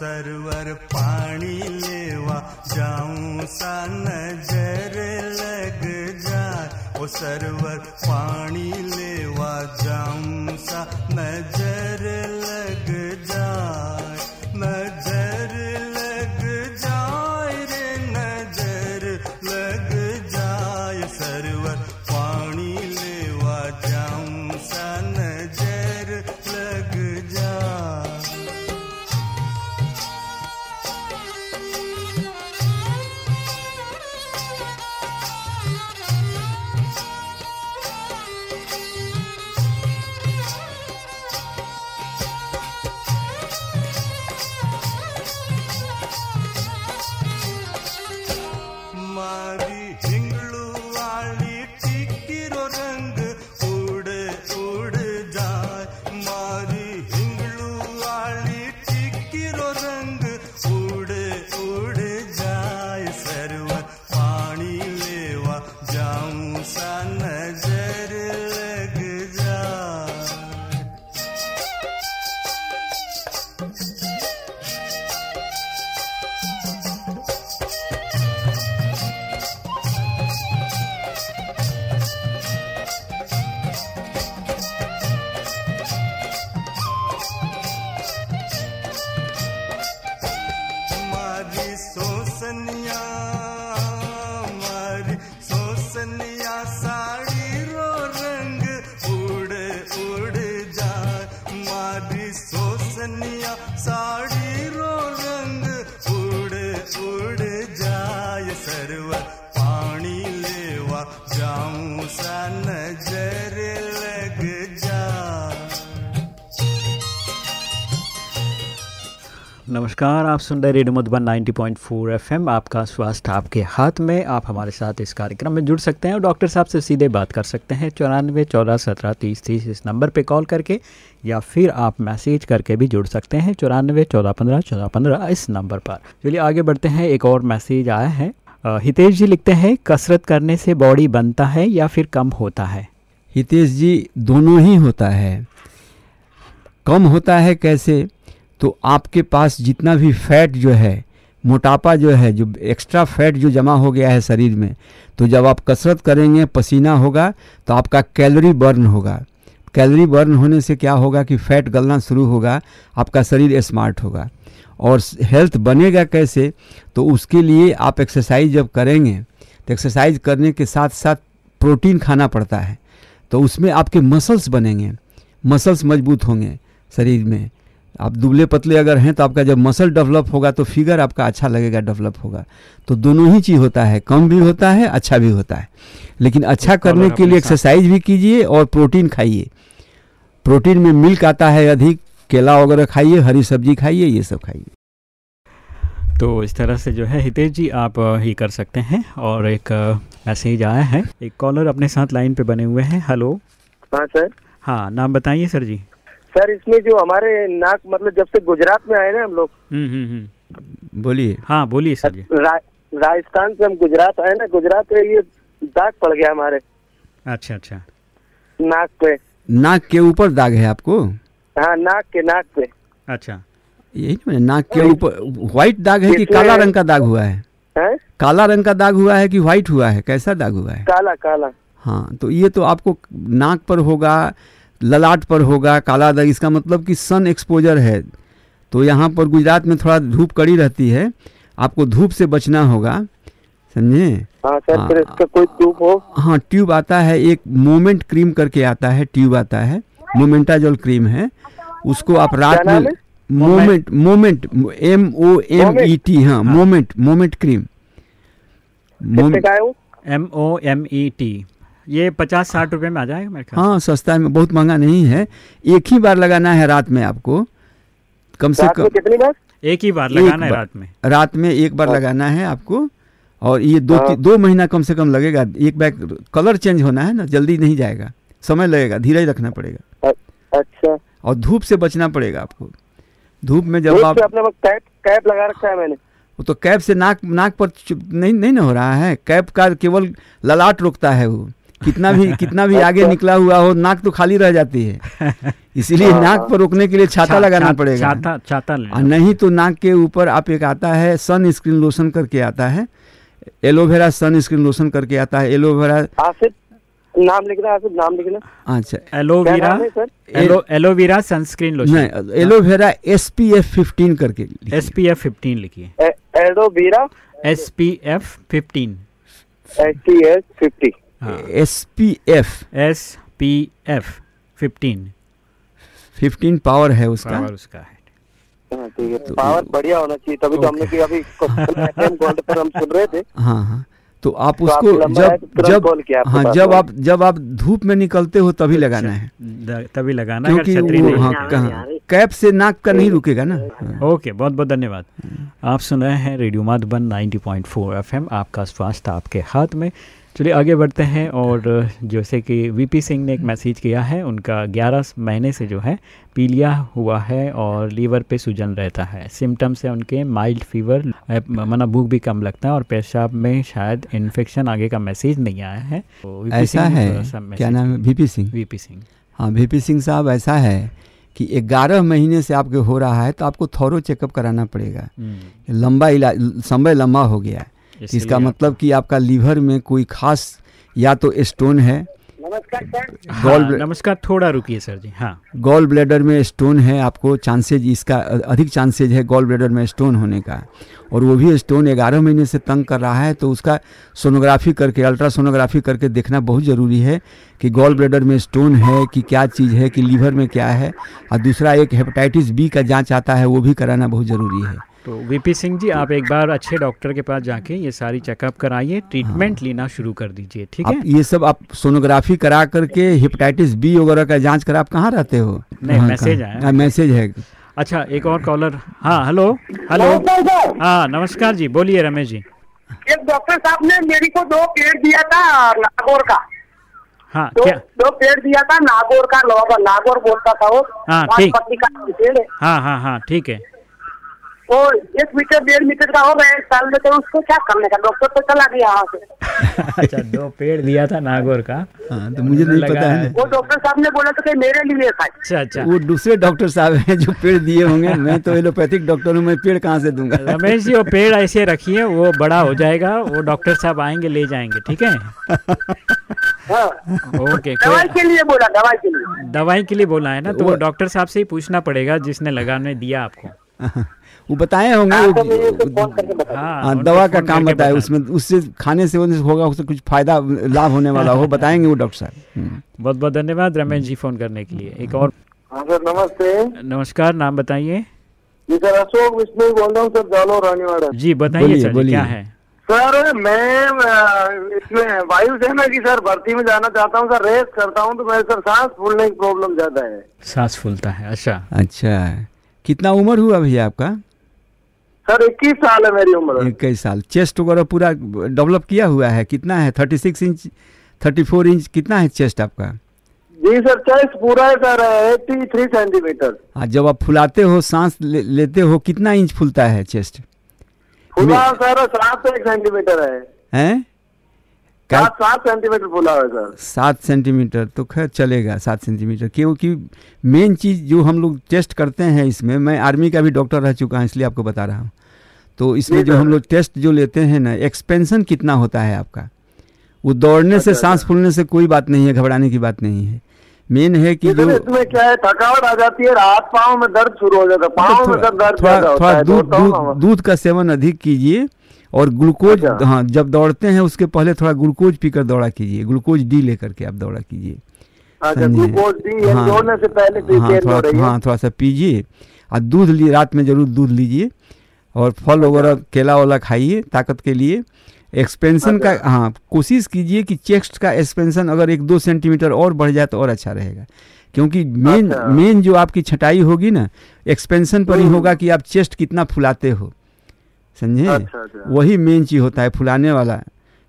सरवर पानी लेवा जाऊँ सा नज़र लग जाए ओ सरवर पानी लेवा जाऊँ सा नज़र नमस्कार, आप सुन रहे रेडियो मधुबन 90.4 एफएम। आपका स्वास्थ्य आपके हाथ में। आप हमारे साथ इस कार्यक्रम में जुड़ सकते हैं और डॉक्टर साहब से सीधे बात कर सकते हैं। चौरानवे चौदह सत्रह तीस तीस इस नंबर पे कॉल करके या फिर आप मैसेज करके भी जुड़ सकते हैं चौरानवे चौदह पंद्रह चौदह पंद्रह इस नंबर पर। चलिए आगे बढ़ते हैं। एक और मैसेज आया है। हितेश जी लिखते हैं, कसरत करने से बॉडी बनता है या फिर कम होता है? हितेश जी, दोनों ही होता है। कम होता है कैसे? तो आपके पास जितना भी फैट जो है, मोटापा जो है, जो एक्स्ट्रा फैट जो जमा हो गया है शरीर में तो जब आप कसरत करेंगे, पसीना होगा तो आपका कैलोरी बर्न होगा। कैलोरी बर्न होने से क्या होगा कि फैट गलना शुरू होगा, आपका शरीर स्मार्ट होगा। और हेल्थ बनेगा कैसे? तो उसके लिए आप एक्सरसाइज जब करेंगे तो एक्सरसाइज करने के साथ साथ प्रोटीन खाना पड़ता है। तो उसमें आपके मसल्स बनेंगे। मसल्स मज़बूत होंगे शरीर में। आप दुबले पतले अगर हैं तो आपका जब मसल डेवलप होगा तो फिगर आपका अच्छा लगेगा डेवलप होगा। तो दोनों ही चीज़ होता है। कम भी होता है अच्छा भी होता है। लेकिन अच्छा करने के लिए एक्सरसाइज भी कीजिए और प्रोटीन खाइए। प्रोटीन में मिल्क आता है अधिक केला वगैरह खाइए हरी सब्ज़ी खाइए ये सब खाइए। तो इस तरह से जो है हितेश जी आप ही कर सकते हैं और एक मैसेज आया है। एक कॉलर अपने साथ लाइन पे बने हुए हैं। हेलो हाँ सर हाँ नाम बताइए सर जी। सर इसमें जो हमारे नाक मतलब जब से गुजरात में आए ना हम लोग। हम्म हम्म हम्म। बोलिए। हाँ बोलिए सर रा, राजस्थान से हम गुजरात आए ना गुजरात में ये दाग पड़ गया हमारे। अच्छा अच्छा। नाक पे। नाक के ऊपर दाग है आपको? हाँ नाक के नाक पे। अच्छा। यही ना मैंने नाक के ऊपर व्हाइट दाग है कि काला रंग का दाग हुआ है? है? काला रंग का दाग हुआ है कि व्हाइट हुआ है? कैसा दाग हुआ है? काला काला। हाँ तो ये तो आपको नाक पर होगा ललाट पर होगा काला दाग इसका मतलब कि सन एक्सपोजर है। तो यहाँ पर गुजरात में थोड़ा धूप कड़ी रहती है आपको धूप से बचना होगा समझे? हाँ सर। फिर इसका कोई ट्यूब हो? हाँ ट्यूब आता है एक मोमेंट क्रीम करके आता है ट्यूब आता है मोमेंटाजोल क्रीम है। उसको आप रात में moment moment M O M E T हाँ मोमेंट मोमेंट क्रीम कितने का है वो? M O M E T ये पचास साठ रुपए में आ जाएगा मेरे ख्याल हाँ सस्ता है बहुत महँगा नहीं है। एक ही बार लगाना है रात में आपको कम से कम। कितनी बार? एक ही बार एक लगाना है बार। रात में। रात में एक बार हाँ। लगाना है आपको और ये दो हाँ। दो महीना कम से कम लगेगा। एक बैग कलर चेंज होना है ना जल्दी नहीं जाएगा। समय लगेगा धीरज रखना पड़ेगा। अच्छा। और धूप से बचना पड़ेगा आपको। धूप में जब आप अपने कैप कैप लगा रखा है मैंने। वो तो कैप से नाक नाक पर चुप- नहीं नहीं ना हो रहा है। कैप का केवल ललाट रोकता है वो। कितना भी कितना भी आगे निकला हुआ हो नाक तो खाली रह जाती है। इसीलिए हाँ, नाक। पर रोकने के लिए छाता लगाना पड़ेगा। छाता छाता और नहीं तो नाक के ऊपर आप एक आता है सन स्क्रीन लोशन करके आता है। एलोवेरा सन स्क्रीन लोशन करके आता है। एलोवेरा नाम लिखना आसिफ नाम लिखना अच्छा। Aloe vera sir aloe aloe vera sunscreen lotion नहीं aloe vera S P F fifteen करके एस पी एफ़ फिफ्टीन लिखिए। Aloe vera S P F fifteen S P F fifty S P F S P F fifteen fifteen power है उसका। Power उसका है। हाँ ठीक है। पावर बढ़िया होना चाहिए। तभी तो हमने कि अभी गोल्ड <laughs> पर हम सुन रहे थे। हाँ हाँ। तो आप तो उसको है जब तो जब किया हाँ जब आप जब आप धूप में निकलते हो तभी लगाना है। तभी लगाना है, क्योंकि वो हाँ है। कहाँ कैप से नाक का नहीं रुकेगा ना। हाँ। ओके बहुत बहुत धन्यवाद। आप सुन रहे हैं रेडियो माधुबन 90.4 एफएम आपका स्वास्थ्य आपके हाथ में। चलिए आगे बढ़ते हैं और जैसे कि वीपी सिंह ने एक मैसेज किया है उनका 11 महीने से जो है पीलिया हुआ है और लीवर पे सूजन रहता है। सिम्टम्स है उनके माइल्ड फीवर मना भूख भी कम लगता है और पेशाब में शायद इन्फेक्शन आगे का मैसेज नहीं आया है। तो ऐसा है? क्या नाम है? V P Singh? V P Singh. हाँ वीपी सिंह साहब ऐसा है कि ग्यारह महीने से आपके हो रहा है तो आपको थॉरो चेकअप कराना पड़ेगा। हम्म, लंबा इलाज समय लंबा हो गया है। इसका मतलब कि आपका लीवर में कोई खास या तो स्टोन है। हाँ, नमस्कार थोड़ा रुकिए सर जी हाँ। गॉल ब्लेडर में स्टोन है आपको चांसेज इसका अधिक चांसेज है गॉल ब्लेडर में स्टोन होने का। और वो भी स्टोन ग्यारह महीने से तंग कर रहा है तो उसका सोनोग्राफी करके अल्ट्रासोनोग्राफी करके देखना बहुत ज़रूरी है कि गॉल ब्लेडर में स्टोन है कि क्या चीज़ है कि लीवर में क्या है। और दूसरा एक हेपेटाइटिस बी का जाँच आता है वो भी कराना बहुत ज़रूरी है। तो वीपी सिंह जी आप एक बार अच्छे डॉक्टर के पास जाके ये सारी चेकअप कराइए ट्रीटमेंट हाँ। लेना शुरू कर दीजिए ठीक है? ये सब आप सोनोग्राफी करा करके हेपेटाइटिस बी वगैरह का जाँच करा आप कहाँ रहते हो? नहीं, हाँ, मैसेज कहाँ? आया। हाँ, मैसेज है। अच्छा एक और कॉलर हाँ हेलो हेलो हाँ नमस्कार जी बोलिए रमेश जी। एक डॉक्टर साहब ने मेरी को दो पेड़ दिया था नागौर का। हाँ दो क्या? दो पेड़ दिया था नागौर का नागौर नागौर बोलता था वो। हाँ, ठीक। पेड़ हाँ हाँ हाँ ठीक है। वो एक मीटर डेढ़ मीटर का हो गया साल में तो उसको क्या करने का? डॉक्टर तो चला गया यहाँ से। अच्छा दो पेड़ दिया था नागौर का। हाँ तो मुझे नहीं पता है। है। वो डॉक्टर साहब ने बोला था कि मेरे लिए था। अच्छा अच्छा। वो दूसरे डॉक्टर साहब हैं जो पेड़ दिए होंगे मैं तो एलोपैथिक डॉक्टर हूँ मैं पेड़ कहाँ से दूँगा? रमेश जी वो पेड़ ऐसे रखिए वो बड़ा हो जाएगा वो डॉक्टर साहब आएँगे ले जाएँगे ठीक है? हाँ। ओके दवाई के लिए बोला दवाई के लिए। दवाई के लिए बोला है ना तो डॉक्टर साहब से ही पूछना पड़ेगा जिसने लगाने दिया आपको। वो बताए होंगे हाँ, तो मैं वो- उसे फ़ोन करके बता हाँ हाँ दवा का काम बताए उसमें उससे खाने से होगा उससे कुछ फ़ायदा लाभ होने वाला हो बताएँगे वो डॉक्टर साहब। हम्म। बहुत बहुत धन्यवाद रमेश जी फ़ोन करने के लिए। एक और हाँ सर नमस्ते। नमस्कार नाम बताइए। जी सर अशोक विष्णु बोल रहा हूँ सर जालो रानीवाड़ा। जी बताइए सर बोलिए। क्या है? सर मैं इसमें वायुसेना की सर भर्ती में जाना चाहता हूँ सर रेस करता हूँ तो मेरे सर सांस फूलने की प्रॉब्लम ज़्यादा है। सांस फूलता है अच्छा। अच्छा। कितना उम्र हुआ भैया आपका? सर इक्कीस साल है मेरी उम्र। इक्कीस साल। चेस्ट वगैरह पूरा डेवलप किया हुआ है? कितना है? Thirty six inch thirty four inch कितना है चेस्ट आपका? जी सर चेस्ट पूरा है सर एट्टी थ्री सेंटीमीटर हाँ जब आप फुलाते हो सांस ले, लेते हो कितना इंच फूलता है चेस्ट फुला सर सात एक सेंटीमीटर है। हैं? सात सात सेंटीमीटर फुला है सर। सात सेंटीमीटर तो खैर चलेगा सात सेंटीमीटर क्योंकि मेन चीज़ जो हम लोग टेस्ट करते हैं इसमें मैं आर्मी का भी डॉक्टर रह चुका हूँ इसलिए आपको बता रहा हूँ। तो इसमें जो हम लोग टेस्ट जो लेते हैं ना एक्सपेंशन कितना होता है आपका? वो दौड़ने से अच्छा, सांस अच्छा। फूलने से कोई बात नहीं है घबराने की बात नहीं है। मेन है कि जो इसमें क्या है थकावट आ जाती है हाथ पाँव में दर्द शुरू हो जाता है पाँव में दर्द थोड़ा थोड़ा दूध ना दूध का सेवन अधिक कीजिए और ग्लूकोज अच्छा। हाँ जब दौड़ते हैं उसके पहले थोड़ा ग्लूकोज पीकर दौड़ा कीजिए ग्लूकोज डी लेकर के आप दौड़ा कीजिए। हाँ। दौड़ने से पहले हाँ थोड़ा हाँ थोड़ा सा पीजिए। और दूध रात में ज़रूर दूध लीजिए। और फल वगैरह केला वाला खाइए ताकत के लिए एक्सपेंशन का अच्छा। हाँ कोशिश कीजिए कि चेस्ट का एक्सपेंशन अगर एक दो सेंटीमीटर और बढ़ जाए तो और अच्छा रहेगा क्योंकि मेन अच्छा। मेन जो आपकी छटाई होगी ना एक्सपेंशन पर ही हम्म। होगा कि आप चेस्ट कितना फुलाते हो समझे अच्छा, अच्छा। वही मेन चीज़ होता है फुलाने वाला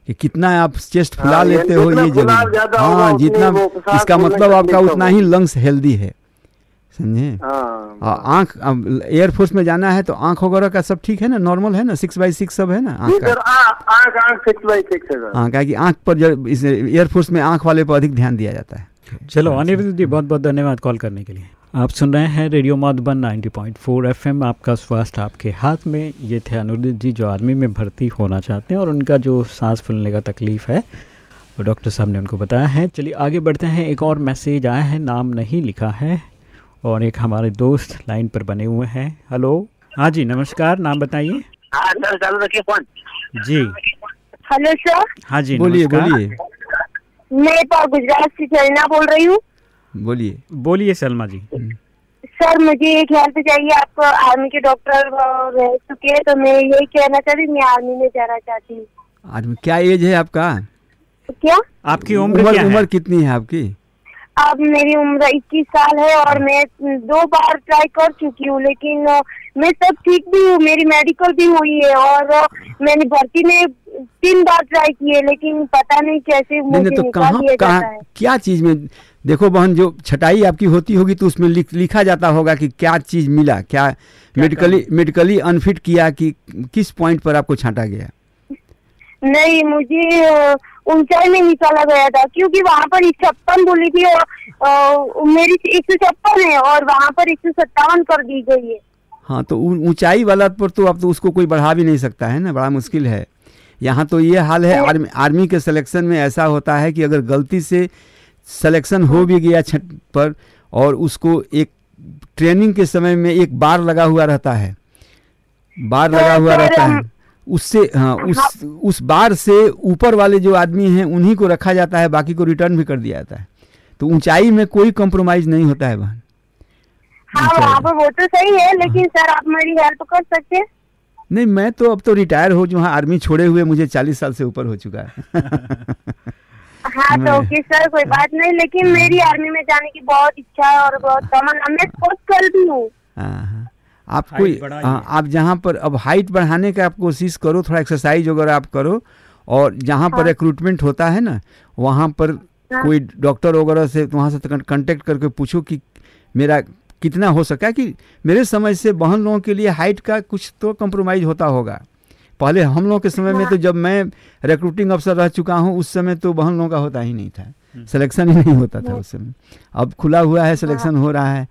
कि कितना आप चेस्ट फुला हाँ, लेते हो ये ज़रूर हाँ जितना इसका मतलब आपका उतना ही लंग्स हेल्दी है समझे? हाँ आँख अब एयरफोर्स में जाना है तो आँख वगैरह का सब ठीक है ना? नॉर्मल है ना? सिक्स बाई सिक्स सब है ना? आँख का? आँख आँख सिक्स बाई सिक्स है सर। हाँ क्या कि आँख पर जब इस एयरफोर्स में आँख वाले पर अधिक ध्यान दिया जाता है। चलो अनिरुद्ध जी बहुत बहुत धन्यवाद कॉल करने के लिए। आप सुन रहे हैं रेडियो मधुबन 90.4 एफएम आपका स्वास्थ्य आपके हाथ में। ये थे अनिरुद्ध जी जो आर्मी में भर्ती होना चाहते हैं और उनका जो सांस फूलने का तकलीफ़ है वो डॉक्टर साहब ने उनको बताया है। चलिए आगे बढ़ते हैं। एक और मैसेज आया है नाम नहीं लिखा है। और एक हमारे दोस्त लाइन पर बने हुए हैं। हेलो। हाँ जी नमस्कार नाम बताइए। हाँ सर चालू रखिए फ़ोन। जी। Hello sir. हाँ जी बोलिए बोलिए। मैं तो गुजरात से चलना बोल रही हूँ। बोलिए। बोलिए सलमा जी। सर मुझे एक हेल्प चाहिए आप आर्मी के डॉक्टर रह चुके हैं तो मैं यही कहना चाहती हूँ मैं आर्मी में जाना चाहती हूँ। आज में क्या एज है आपका? क्या? आपकी उम्र उम्र कितनी है आपकी? अब मेरी उम्र 21 साल है और मैं दो बार ट्राई कर चुकी हूँ लेकिन मैं सब ठीक भी हूँ मेरी मेडिकल भी हुई है और मैंने भर्ती में तीन बार ट्राई किए लेकिन पता नहीं कैसे मुझे नहीं तो कहाँ कहाँ है। क्या चीज़ में देखो बहन जो छटाई आपकी होती होगी तो उसमें लिख, लिखा जाता होगा कि क्या चीज़ मिला क्या मेडिकली मेडिकली अनफिट किया कि किस पॉइंट पर आपको छांटा गया? नहीं मुझे ऊंचाई में निकाला गया था क्योंकि वहाँ पर एक छप्पन बोली थी और मेरी एक सौ छप्पन है और वहाँ पर एक सौ सत्तावन कर दी गई है। हाँ तो ऊंचाई वाला पर तो अब तो उसको कोई बढ़ा भी नहीं सकता है ना बड़ा मुश्किल है। यहाँ तो ये हाल है आर्मी आर्मी के सिलेक्शन में ऐसा होता है कि अगर गलती से सिलेक्शन हो भी गया छठ पर और उसको एक ट्रेनिंग के समय में एक बार लगा हुआ रहता है बार लगा हुआ रहता है। उससे हाँ उस उस बार से ऊपर वाले जो आदमी हैं उन्हीं को रखा जाता है बाकी को रिटर्न भी कर दिया जाता है। तो ऊंचाई में कोई कॉम्प्रोमाइज नहीं होता है बहन हाँ वो तो सही है लेकिन सर आप मेरी हेल्प कर सकते हैं? नहीं मैं तो अब तो रिटायर हो जो हाँ आर्मी छोड़े हुए मुझे चालीस साल से ऊपर हो चुका है। <laughs> हाँ तो ओके सर कोई बात नहीं लेकिन मेरी आर्मी में जाने की बहुत इच्छा है और बहुत तमन्ना मैं खुद भी हूँ। हाँ हाँ आप कोई हाँ, आप जहाँ पर अब हाइट बढ़ाने का आप कोशिश करो थोड़ा एक्सरसाइज वगैरह आप करो और जहाँ पर रिक्रूटमेंट होता है ना वहाँ पर कोई डॉक्टर वगैरह से वहाँ से कांटेक्ट करके पूछो कि मेरा कितना हो सका कि मेरे समझ से बहन लोगों के लिए हाइट का कुछ तो कंप्रोमाइज़ होता होगा। पहले हम लोगों के समय में तो जब मैं रिक्रूटिंग अफसर रह चुका हूँ उस समय तो बहन लोगों का होता ही नहीं था। सिलेक्शन ही नहीं होता था उस समय। अब खुला हुआ है सिलेक्शन हो रहा है।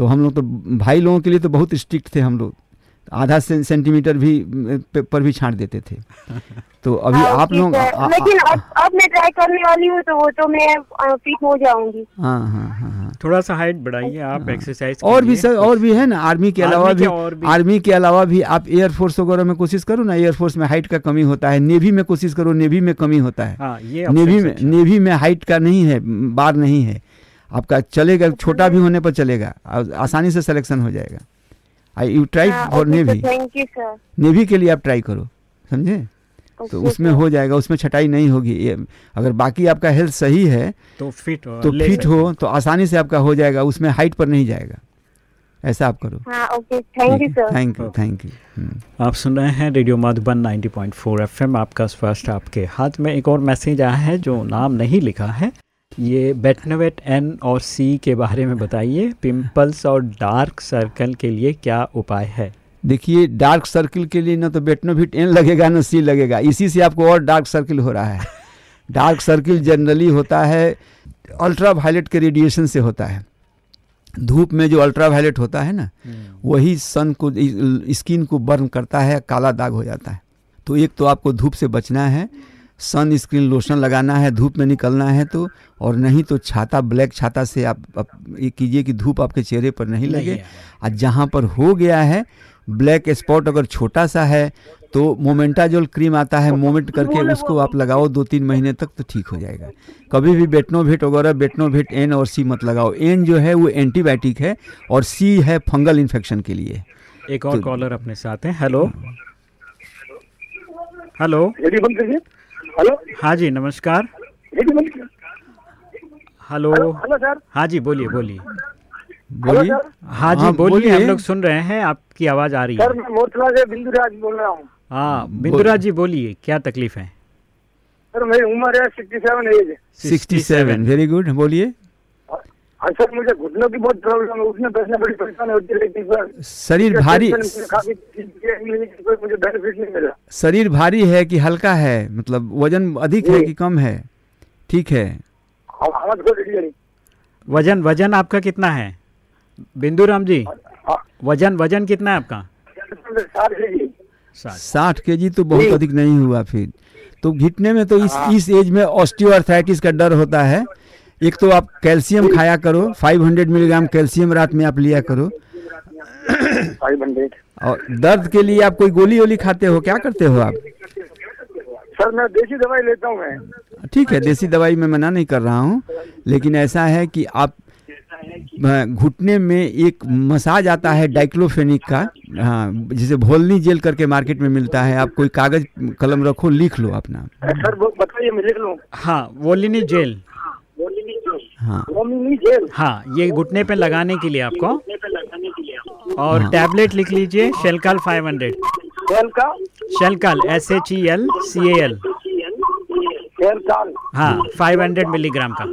तो हम लोग तो भाई लोगों के लिए तो बहुत स्ट्रिक्ट थे हम लोग। आधा से, सेंटीमीटर भी पर भी छांट देते थे। <laughs> तो अभी हाँ, आप लोग है। लेकिन अब अब मैं ट्राई करने वाली हूँ तो वो तो मैं फिट हो जाऊँगी। हाँ हाँ हाँ हाँ। थोड़ा सा हाइट बढ़ाइए आप एक्सरसाइज और भी सर और भी है ना आर्मी के अलावा भी भी- आर्मी के अलावा भी आप एयरफोर्स वगैरह में कोशिश करो ना एयरफोर्स में हाइट का कमी होता है नेवी में कोशिश करो नेवी में कमी होता है। हाँ नेवी में अच्छा। नेवी में हाइट का नहीं है बार नहीं है। आपका चलेगा छोटा भी होने पर चलेगा। आसानी से सिलेक्शन हो जाएगा। I you try for navy thank you sir navy के लिए आप ट्राई करो समझे? तो उसमें हो जाएगा उसमें छटाई नहीं होगी। ये अगर बाकी आपका हेल्थ सही है तो फिट हो तो फिट हो तो आसानी से आपका हो जाएगा उसमें हाइट पर नहीं जाएगा। ऐसा आप करो। हाँ okay thank you sir thank you thank you. आप सुन रहे हैं रेडियो मधुबन 90.4 एफएम आपका स्वास्थ्य आपके हाथ में एक और मैसेज आया है जो नाम नहीं लिखा है। ये बेटनोवेट एन और सी के बारे में बताइए। पिंपल्स और डार्क सर्कल के लिए क्या उपाय है? देखिए डार्क सर्किल के लिए ना तो बेटनोविट एन लगेगा ना सी लगेगा। इसी से आपको और डार्क सर्किल हो रहा है। <laughs> डार्क सर्किल जनरली होता है अल्ट्रा वायलेट के रेडिएशन से होता है। धूप में जो अल्ट्रा वायलेट होता है ना वही सन को स्किन को बर्न करता है काला दाग हो जाता है। तो एक तो आपको धूप से बचना है सन स्क्रीन लोशन लगाना है धूप में निकलना है तो और नहीं तो छाता ब्लैक छाता से आप, आप ये कीजिए कि धूप आपके चेहरे पर नहीं लगे। और जहाँ पर हो गया है ब्लैक स्पॉट अगर छोटा सा है तो मोमेंटाजोल क्रीम आता है मोमेंट करके उसको आप लगाओ दो तीन महीने तक तो ठीक हो जाएगा। कभी भी बेटनोवेट वगैरह बेटनोवेट एन और सी मत लगाओ। एन जो है वो एंटीबायोटिक है और सी है फंगल इन्फेक्शन के लिए। एक और तो- कॉलर अपने साथ हैं। हेलो हेलो रेडियो बंद करिए हेलो हाँ जी नमस्कार। हेलो। हेलो सर हाँ जी बोलिए बोलिए। बोलिए। हाँ जी हाँ, बोलिए। हम लोग सुन रहे हैं आपकी आवाज़ आ रही है। सर मैं मोरतला से बिंदुराज बोल रहा हूँ। हाँ बिंदुराज जी बोलिए क्या तकलीफ़ है? सर मेरी उम्र है sixty seven age sixty seven very good बोलिए। हाँ सर मुझे घुटनों की बहुत प्रॉब्लम है उठने बैठने बड़ी परेशानी होती है लेकिन सर शरीर भारी मुझे है, बेनिफिट नहीं मिला। शरीर भारी है कि हल्का है? मतलब वज़न अधिक है कि कम है? ठीक है। रेडियो वज़न वज़न आपका कितना है? बिंदु राम जी हाँ। वज़न वज़न कितना है आपका? है साठ। साठ के जी तो बहुत अधिक नहीं हुआ फिर। तो घिटने में तो इस इस एज में ऑस्टियोआर्थराइटिस का डर होता है। एक तो आप कैल्शियम खाया करो 500 मिलीग्राम कैल्शियम रात में आप लिया करो। फाइव हंड्रेड और दर्द के लिए आप कोई गोली वोली खाते हो क्या करते हो आप? सर मैं देसी दवाई लेता हूँ मैं। ठीक है देसी दवाई में मना नहीं कर रहा हूँ लेकिन ऐसा है कि आप घुटने में एक मसाज आता है डाइक्लोफेनिक का हाँ जिसे भोलनी जेल करके मार्केट में मिलता है आप कोई कागज़ कलम रखो लिख लो अपना। सर वो बताइए मैं लिख लूँ। हाँ वोलिनी जेल। हाँ। हाँ ये घुटने पे लगाने के लिए आपको। और हाँ। टैबलेट लिख लीजिए शेलकाल 500 जेल का Shelcal S H E L C A L हाँ 500 मिलीग्राम का।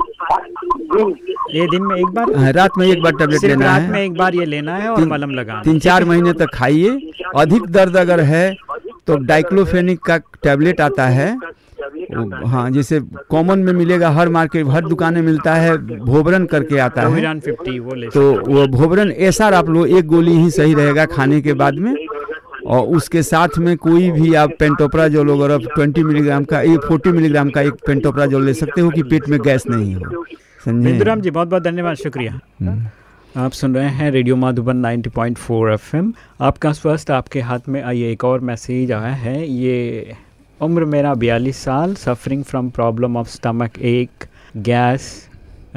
ये दिन में एक बार। हाँ, रात में एक बार टेबलेट लेना रात है। में एक बार ये लेना है और तीन- मलम लगाना तीन चार महीने तक खाइए। अधिक दर्द अगर है तो डाइक्लोफेनिक का टैबलेट आता है। हाँ जैसे कॉमन में मिलेगा हर मार्केट हर दुकान में मिलता है भोबरन करके आता है। रोहिरान 50 वो ले तो वो भोबरन ऐसा आप लो एक गोली ही सही रहेगा खाने के बाद में और उसके साथ में कोई भी आप पेंटोपराजोल वगैरह ट्वेंटी मिलीग्राम का एक फोर्टी मिलीग्राम का एक पेंटोपराजोल ले सकते हो कि पेट में गैस नहीं हो। समझे? बिंदुराम जी बहुत बहुत धन्यवाद शुक्रिया। हम्म। आप सुन रहे हैं रेडियो माधुबन 90.4 एफएम आपका स्वास्थ्य आपके हाथ में आइए एक और मैसेज आया है ये उम्र मेरा 42 साल suffering from problem of stomach एक gas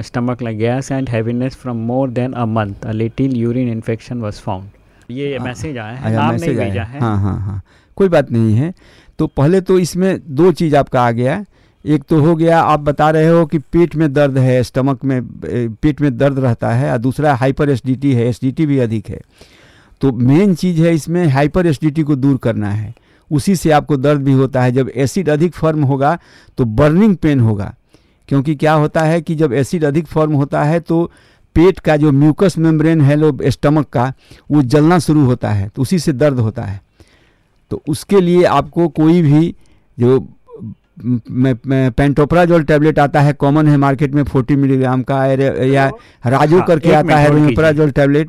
stomach like gas and heaviness from more than a month a little urine infection was found ये मैसेज आया है नाम नहीं भेजा है। हाँ। हाँ हाँ कोई बात नहीं है। तो पहले तो इसमें दो चीज़ आपका आ गया। एक तो हो गया आप बता रहे हो कि पेट में दर्द है स्टमक में पेट में दर्द रहता है और दूसरा हाइपर एसिडिटी है एसिडिटी भी अधिक है। तो मेन चीज़ है इसमें हाइपर एसिडिटी को दूर करना है। उसी से आपको दर्द भी होता है। जब एसिड अधिक फॉर्म होगा तो बर्निंग पेन होगा। क्योंकि क्या होता है कि जब एसिड अधिक फॉर्म होता है तो पेट का जो म्यूकस मेम्ब्रेन है लो स्टमक का वो जलना शुरू होता है तो उसी से दर्द होता है। तो उसके लिए आपको कोई भी जो पेंटोप्राजोल टैबलेट आता है कॉमन है मार्केट में 40 मिलीग्राम का या- राजू हाँ, करके आता है। रोमेप्राजोल टैबलेट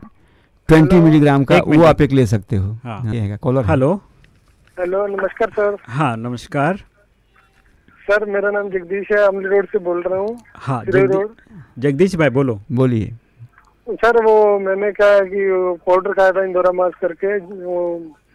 20 मिलीग्राम का वो आप एक ले सकते हो। हाँ। ये है कॉलर है। हेलो हेलो नमस्कार सर हाँ नमस्कार। सर मेरा नाम जगदीश है अमली रोड से बोल रहा हूँ। हाँ रोड। जगदीश भाई बोलो। बोलिए। सर वो मैंने कहा कि पाउडर खाया था इंदौरा मास करके वो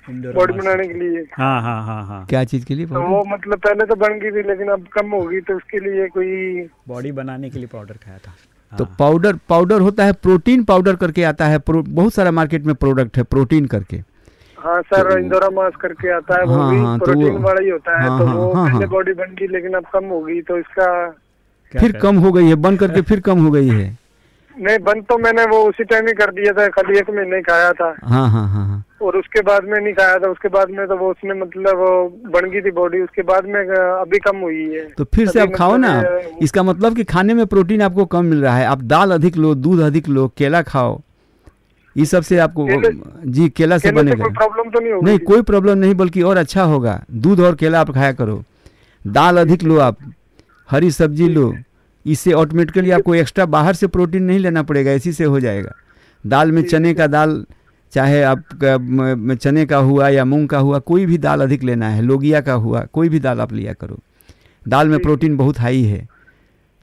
बॉडी बनाने के लिए। हाँ हाँ हाँ हाँ। क्या चीज़ के लिए तो वो मतलब पहले तो बन गई थी लेकिन अब कम होगी तो उसके लिए कोई बॉडी बनाने के लिए पाउडर खाया था। तो हाँ। पाउडर पाउडर होता है प्रोटीन पाउडर करके आता है बहुत सारा मार्केट में प्रोडक्ट है प्रोटीन करके। हाँ सर इंदौरा मास करके आता है वो हाँ, भी हाँ, तो प्रोटीन वो- वाला ही होता है हाँ, तो हाँ, वो हाँ, पहले हाँ। बॉडी बन गई लेकिन अब कम होगी तो इसका फिर करें? कम हो गई है बन करके फिर कम हो गई है। नहीं बंद तो मैंने वो उसी टाइम ही कर दिया था खाली एक महीने ही खाया था। हाँ हाँ हाँ हाँ। और उसके बाद में नहीं खाया था उसके बाद में तो वो उसने मतलब बन गई थी बॉडी उसके बाद में अभी कम हुई है। तो फिर से आप खाओ ना मतलब, इसका मतलब कि खाने में प्रोटीन आपको कम मिल रहा है आप दाल अधिक लो दूध अधिक लो केला खाओ। ये सबसे आपको केले- जी केला से बनेगा कोई प्रॉब्लम तो नहीं होगी नहीं कोई प्रॉब्लम नहीं बल्कि और अच्छा होगा। दूध और केला आप खाया करो। दाल अधिक लो आप। हरी सब्ज़ी लो। इससे ऑटोमेटिकली आपको एक्स्ट्रा बाहर से प्रोटीन नहीं लेना पड़ेगा इसी से हो जाएगा। दाल में चने का दाल चाहे आपका चने का हुआ या मूंग का हुआ कोई भी दाल अधिक लेना है लोगिया का हुआ कोई भी दाल आप लिया करो। दाल में प्रोटीन बहुत हाई है।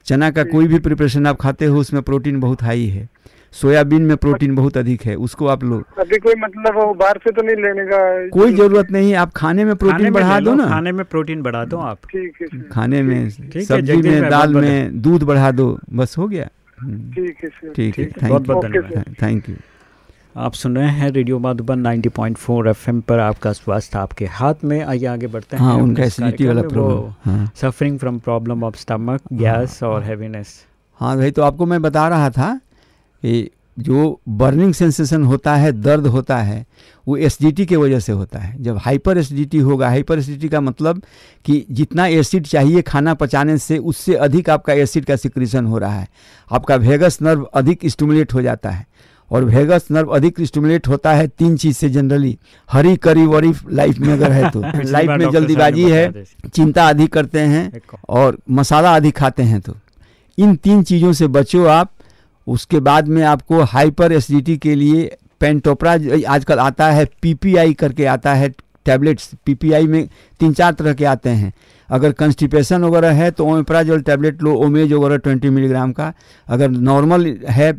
चना का कोई भी प्रिपरेशन आप खाते हो उसमें प्रोटीन बहुत हाई है। सोयाबीन में प्रोटीन बहुत अधिक है उसको आप लो। अभी कोई मतलब वो बाहर से तो नहीं लेने का कोई ज़रूरत नहीं है आप खाने में प्रोटीन में बढ़ा दो ना। खाने में प्रोटीन बढ़ा दो आप। ठीक है खाने में सब्ज़ी में दाल में दूध बढ़ा दो बस हो गया। हम्म, ठीक है ठीक है बहुत थैंक बहुत यू धन्यवाद थैंक यू आप सुन रहे हैं रेडियो माधुबन 90.4 एफएम पर आपका स्वास्थ्य आपके हाथ में। आइए आगे बढ़ते हैं हाँ। उनका एसिडिटी वाला प्रॉब्लम हाँ। Suffering from problem of stomach gas और हैवीनेस हाँ भाई तो आपको मैं बता रहा था जो बर्निंग सेंसेशन होता है दर्द होता है वो एसिडिटी के वजह से होता है। जब हाइपर एसिडिटी होगा हाइपर एसिडिटी का मतलब कि जितना एसिड चाहिए खाना पचाने से उससे अधिक आपका एसिड का सिक्रीशन हो रहा है। आपका वेगस नर्व अधिक स्टिमुलेट हो जाता है और वेगस नर्व अधिक स्टिमुलेट होता है तीन चीज़ से जनरली हरी करी वरी लाइफ में अगर है तो। <laughs> लाइफ में जल्दीबाजी है चिंता अधिक करते हैं और मसाला अधिक खाते हैं तो। इन तीन चीज़ों से बचो आप उसके बाद में आपको हाइपर एसिडिटी के लिए पेंटोपरा आजकल आता है पीपीआई करके आता है टैबलेट्स पीपीआई में तीन चार तरह के आते हैं। अगर कंस्टिपेशन वगैरह है तो ओमेप्राजोल टैबलेट लो ओमेज वगैरह ट्वेंटी मिलीग्राम का। अगर नॉर्मल है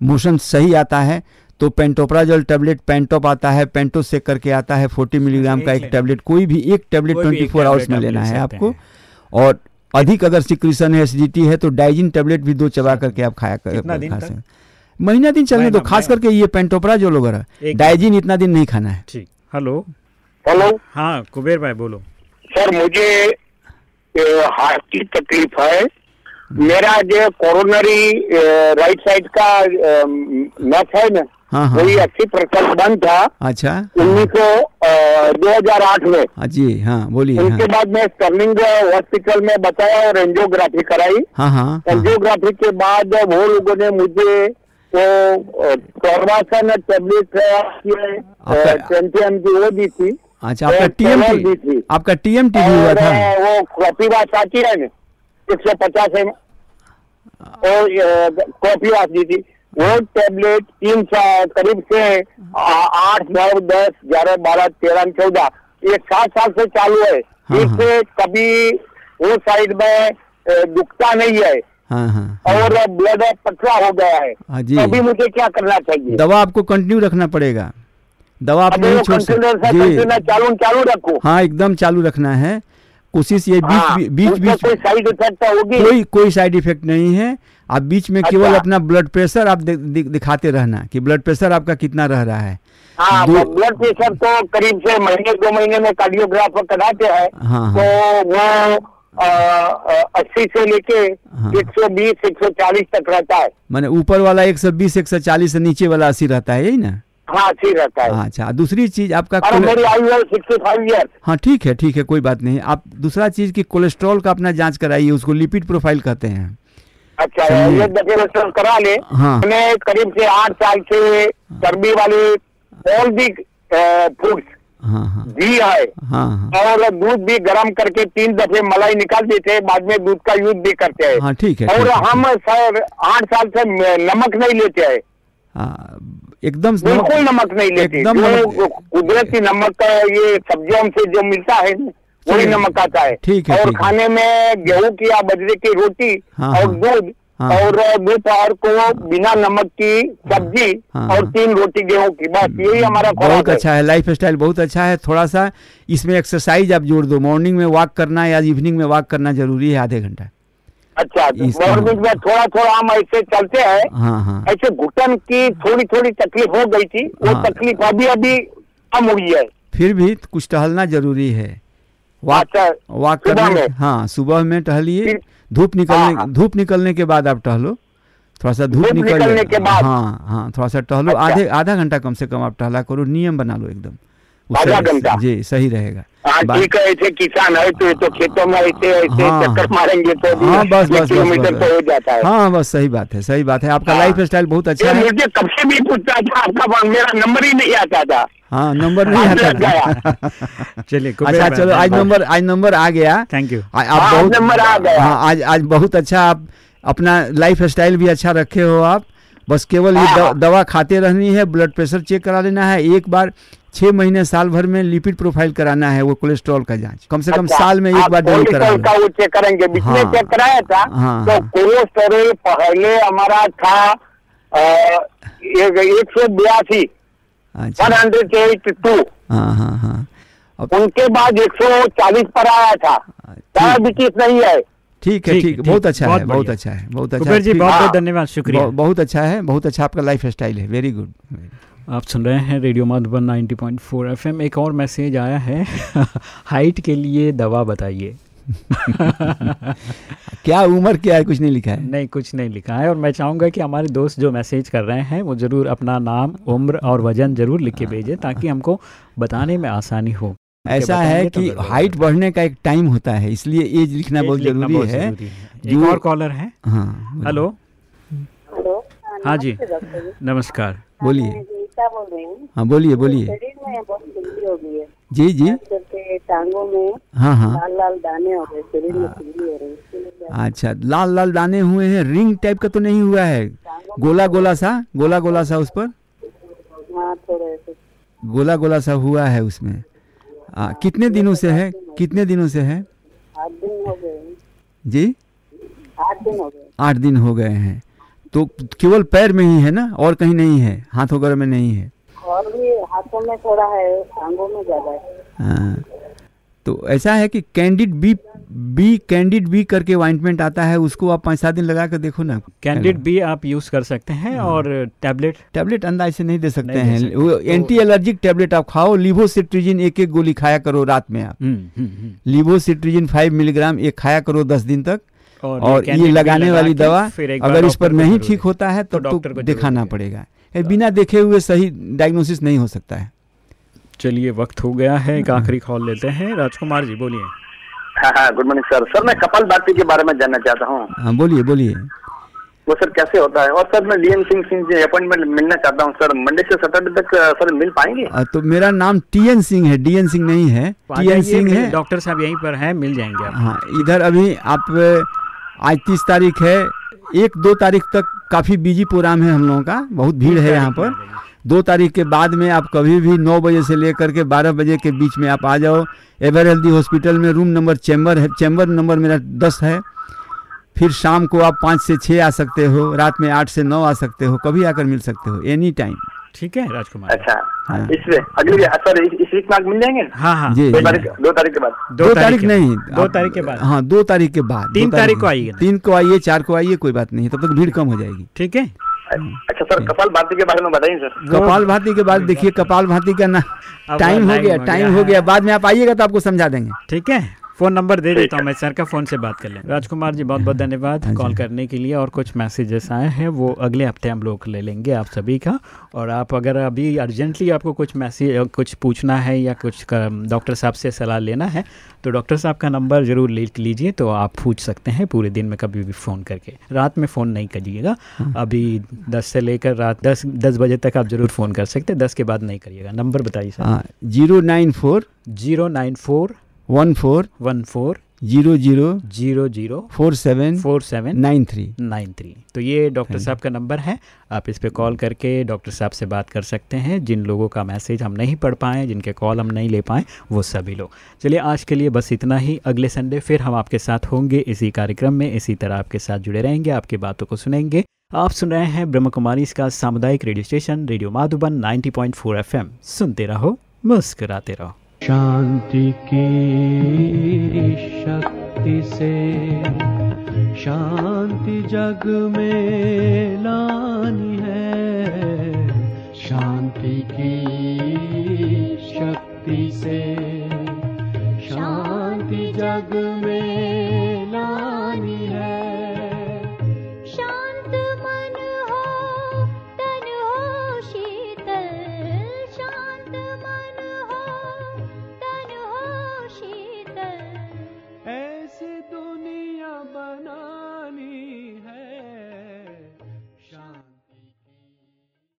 मोशन सही आता है तो पेंटोप्राजोल टैबलेट पेंटोप आता है पेंटो सेक करके आता है फोर्टी मिलीग्राम का एक टैबलेट। कोई भी एक टैबलेट ट्वेंटी फोर आवर्स में लेना है आपको। और अधिक अगर सिक्रीशन है एसिडिटी है तो डाइजिन टेबलेट भी दो चबा करके आप खाया कर खा सकते महीना दिन चलने दो खास करके ये पेंटोपरा जो लोग डाइजिन इतना दिन नहीं खाना है। ठीक हेलो। हेलो। हाँ कुबेर भाई बोलो। सर मुझे हार्ट की तकलीफ़ है। मेरा जो कोरोनरी राइट साइड का नस है ना हाँ हाँ। वही अच्छी परसेंट बंद था। अच्छा। उन्नीस सौ दो हज़ार आठ में। हाँ जी हाँ बोलिए उनके हाँ बाद में स्टर्लिंग हॉस्पिटल में बताया और एंजियोग्राफी कराई। हाँ हाँ हाँ। एंजियोग्राफी के बाद वो लोगों ने मुझे वो टॉर्वासन टेबलेट एम की वो दी थी अच्छा आपका एक टीएम दी थी। आपका टीएम टीबी हुआ था। वो कॉपी बात आती है ना एक सौ पचास एम और कॉपी दी थी। वो टेबलेट तीन साल करीब से आठ नौ दस ग्यारह बारह तेरह चौदह ये सात साल से चालू है। हाँ, इससे कभी वो साइड में दुखता नहीं है। हाँ हाँ। और ब्लड पतला हो गया है। हाँ जी। अभी मुझे क्या करना चाहिए? दवा आपको कंटिन्यू रखना पड़ेगा। दवा आप नहीं छोड़ सकते चालू चालू रखो। हाँ एकदम चालू रखना है। कोशिश ये हाँ, बीच बीच बीच कोई साइड इफ़ेक्ट होगी कोई कोई साइड इफ़ेक्ट नहीं है आप बीच में अच्छा। केवल। अपना ब्लड प्रेशर आप दि, दि, दिखाते रहना कि ब्लड प्रेशर आपका कितना रह रहा है हाँ ब्लड प्रेशर तो करीब से महीने दो महीने में कार्डियोग्राफर कराते हैं हाँ, तो वो अस्सी से लेके हाँ। एक सौ बीस एक सौ चालीस तक रहता है मैंने ऊपर वाला एक सौ बीस 120 140 से नीचे वाला 80 रहता है यही ना हाँ रहता है। अच्छा दूसरी चीज़ आपका कोले- मेरी आयु है सिक्सटी फाइव ईयर हाँ ठीक है ठीक है कोई बात नहीं। आप दूसरा चीज़ की कोलेस्ट्रॉल का अपना जाँच कराइए उसको लिपिड प्रोफ़ाइल कहते हैं। अच्छा ये करा ले। हाँ। मैं करीब से आठ साल से चर्बी वाली ऑल दी हाँ हाँ। घी है हाँ हाँ। और दूध भी गर्म करके तीन दफे मलाई निकाल देते हैं बाद में दूध का यूज़ भी करते हैं। हाँ ठीक है और हम सर आठ साल से नमक नहीं लेते हैं। हाँ, एकदम बिल्कुल नमक नहीं लेते। एकदम जो कुदरती नमक का ये सब्जियों से जो मिलता है वही नमक आता है। ठीक है, और है। खाने में गेहूँ की या बजरे की रोटी हाँ, और हाँ। दूध हाँ। और दोपहर को बिना नमक की सब्ज़ी हाँ, और हाँ। तीन रोटी गेहूँ की। बस यही हमारा बहुत खुराक अच्छा है लाइफ स्टाइल बहुत अच्छा है। थोड़ा सा इसमें एक्सरसाइज आप जोड़ दो। मॉर्निंग में वॉक करना या इवनिंग में वॉक करना ज़रूरी है आधे घंटा। अच्छा तो में थोड़ा थोड़ा हम ऐसे चलते हैं हाँ हाँ ऐसे घुटन की थोड़ी थोड़ी तकलीफ़ हो गई थी वो हाँ। तकलीफ़ अभी अभी कम हुई है फिर भी कुछ टहलना ज़रूरी है वॉक अच्छा वॉक सुबह करने में? हाँ सुबह में टहलिए धूप निकलने। धूप निकलने के बाद आप टहलो थोड़ा सा धूप निकल निकलने के बाद? हाँ हाँ थोड़ा सा टहलो अच्छा। आधे आधा घंटा कम से कम आप टहला करो नियम बना लो एकदम? जी सही रहेगा ठीक है ऐसे किसान है तो तो खेतों में ऐसे ऐसे हाँ, चक्कर। मारेंगे तो भी हाँ बस बस बस किलोमीटर बस तो हो जाता है हाँ बस सही बात है सही बात है आपका हाँ। लाइफ स्टाइल बहुत अच्छा है मुझे कब से भी पूछता था आपका मेरा नंबर ही नहीं आता था हाँ नंबर नहीं आता था। चलिए अच्छा चलो आज नंबर आज नंबर आ गया थैंक यू आप बहुत नंबर आ गया। हाँ आज आज बहुत अच्छा आप अपना लाइफ स्टाइल भी अच्छा रखे हो आप बस केवल ये। दवा खाते रहनी है ब्लड प्रेशर चेक करा लेना है एक बार छह महीने साल भर में लिपिड प्रोफ़ाइल कराना है वो कोलेस्ट्रॉल का जाँच। कम से कम अच्छा, साल में एक बार ज़रूर करा कोलेस्ट्रॉल का वो चेक करेंगे। बीच में हाँ। चेक कराया था हाँ, तो हाँ। कोलेस्ट्रॉल पहले हमारा था एक सौ बयासी वन हंड्रेड एट टू हाँ हाँ हाँ। उनके बाद एक सौ चालीस पर आया था। डायबिटीज़ नहीं है। ठीक है ठीक, बहुत अच्छा बहुत है बहुत अच्छा है बहुत अच्छा है, जी बहुत बहुत हाँ। धन्यवाद शुक्रिया। बहुत अच्छा है बहुत अच्छा आपका लाइफ स्टाइल है। वेरी गुड आप सुन रहे हैं रेडियो मधुबन 90.4 एफएम। एक और मैसेज आया है। <laughs> हाइट के लिए दवा बताइए। <laughs> क्या उम्र क्या है? कुछ नहीं लिखा है। नहीं कुछ नहीं लिखा है। और मैं चाहूँगा कि हमारे दोस्त जो मैसेज कर रहे हैं वो ज़रूर अपना नाम उम्र और वज़न ज़रूर लिख के भेजें ताकि हमको बताने में आसानी हो। ऐसा है तो कि गड़बड़ हाइट बढ़ने का एक टाइम होता है इसलिए एज लिखना बहुत ज़रूरी है। ज़रूरी है। एक और कॉलर है? हाँ हेलो हेलो। हाँ जी। नमस्कार। बोलिए। गीता बोल रही हूँ हाँ बोलिए बोलिए। शरीर में बहुत खुजली हो गई है। जी जी। करके टांगों में हाँ हाँ। लाल लाल दाने हो गए शरीर में खुजली हो रही है अच्छा लाल लाल दाने हुए हैं रिंग टाइप का तो नहीं हुआ है? गोला गोला सा गोला गोला सा उस पर? हाँ थोड़े गोला गोला सा हुआ है उसमें। आ, कितने दिनों से है? कितने दिनों से है? आठ दिन हो गए। जी? आठ दिन हो गए। आठ दिन हो गए हैं। तो केवल पैर में ही है ना? और कहीं नहीं है? हाथ वगैरह में नहीं है? और भी हाथों में थोड़ा है टांगों में ज़्यादा है। हाँ, तो ऐसा है कि Candid B B Candid B करके वाइंटमेंट आता है उसको आप पाँच सात दिन लगा कर देखो ना। कैंडिड बी आप यूज़ कर सकते हैं और टैबलेट टैबलेट अंदाज से नहीं दे सकते नहीं दे हैं। सकते। वो तो- एंटी एलर्जिक टैबलेट आप खाओ लिवोसिट्रिजिन एक एक गोली खाया करो रात में आप। लिवोसिट्रिजिन फाइव मिलीग्राम एक खाया करो दस दिन तक। और ये लगाने वाली दवा अगर इस पर नहीं ठीक होता है तो डॉक्टर तो को दिखाना पड़ेगा। बिना देखे हुए सही डायग्नोसिस नहीं हो सकता है। चलिए वक्त हो गया है एक आखिरी कॉल लेते हैं। राजकुमार जी बोलिए। हाँ हाँ गुड मॉर्निंग सर सर मैं कपाल भाती के बारे में जानना चाहता हूँ। हाँ बोलिए बोलिए। वो सर कैसे होता है? और सर मैं डीएम सिंह सिंह से अपॉइंटमेंट मिलना चाहता हूँ सर। मंडे से सैटरडे तक सर मिल पाएँगे? आ, तो मेरा नाम टीएन सिंह है डीएन सिंह नहीं है। तो टीएन सिंह है। डॉक्टर साहब यहीं पर हैं मिल जाएँगे हाँ इधर अभी आप आज तीस तारीख है। एक दो तारीख तक काफ़ी बिज़ी प्रोग्राम है हम लोगों का। बहुत भीड़ है यहाँ पर। दो तारीख के बाद में आप कभी भी नौ बजे से लेकर के बारह बजे के बीच में आप आ जाओ। एवर हेल्दी हॉस्पिटल में रूम नंबर चैम्बर है। चैम्बर नंबर मेरा दस है। फिर शाम को आप पाँच से छः आ सकते हो। रात में आठ से नौ आ सकते हो। कभी आकर मिल सकते हो। एनी टाइम ठीक है राजकुमार। अच्छा हाँ। इसमें अगली सर इस, इस वीक में मिल जाएँगे? हाँ हाँ। जी दो तारीख दो तारीख के बाद। दो तारीख नहीं दो तारीख के बाद। हाँ दो तारीख के बाद तीन तारीख को आइए तीन को आइए चार को आइए कोई बात नहीं तब तक भीड़ कम हो जाएगी। ठीक है। अच्छा सर कपाल भाती के बारे में बताइए सर। कपाल भाती के बाद देखिए कपाल भाती का ना टाइम हो गया टाइम हो गया। हाँ। बाद में आप आइएगा तो आपको समझा देंगे। ठीक है। फ़ोन नंबर दे देता हूँ मैं सर का फ़ोन से बात कर लें। राजकुमार जी बहुत बहुत धन्यवाद हाँ कॉल करने के लिए और कुछ मैसेजेस आए हैं वो अगले हफ़्ते हम लोग ले लेंगे आप सभी का। और आप अगर अभी अर्जेंटली आपको कुछ मैसेज कुछ पूछना है या कुछ डॉक्टर साहब से सलाह लेना है तो डॉक्टर साहब का नंबर ज़रूर लिख लीजिए तो आप पूछ सकते हैं पूरे दिन में कभी भी फ़ोन करके। रात में फ़ोन नहीं करिएगा। अभी 10 से लेकर रात दस दस बजे तक आप ज़रूर फ़ोन कर सकते हैं 10 के बाद नहीं करिएगा। नंबर बताइए सर। हाँ zero nine four zero nine four one four one four zero zero zero zero four seven four seven nine three nine three तो ये डॉक्टर साहब का नंबर है। आप इस पे कॉल करके डॉक्टर साहब से बात कर सकते हैं। जिन लोगों का मैसेज हम नहीं पढ़ पाए जिनके कॉल हम नहीं ले पाए वो सभी लोग। चलिए आज के लिए बस इतना ही। अगले संडे फिर हम आपके साथ होंगे इसी कार्यक्रम में। इसी तरह आपके साथ जुड़े रहेंगे आपकी बातों को सुनेंगे। आप सुन रहे हैं ब्रह्म कुमारी इसका सामुदायिक radio station radio Madhuban 90.4 FM. सुनते रहो मुस्कुराते रहो। शांति की शक्ति से, शांति जग में लानी है। शांति की शक्ति से, शांति जग में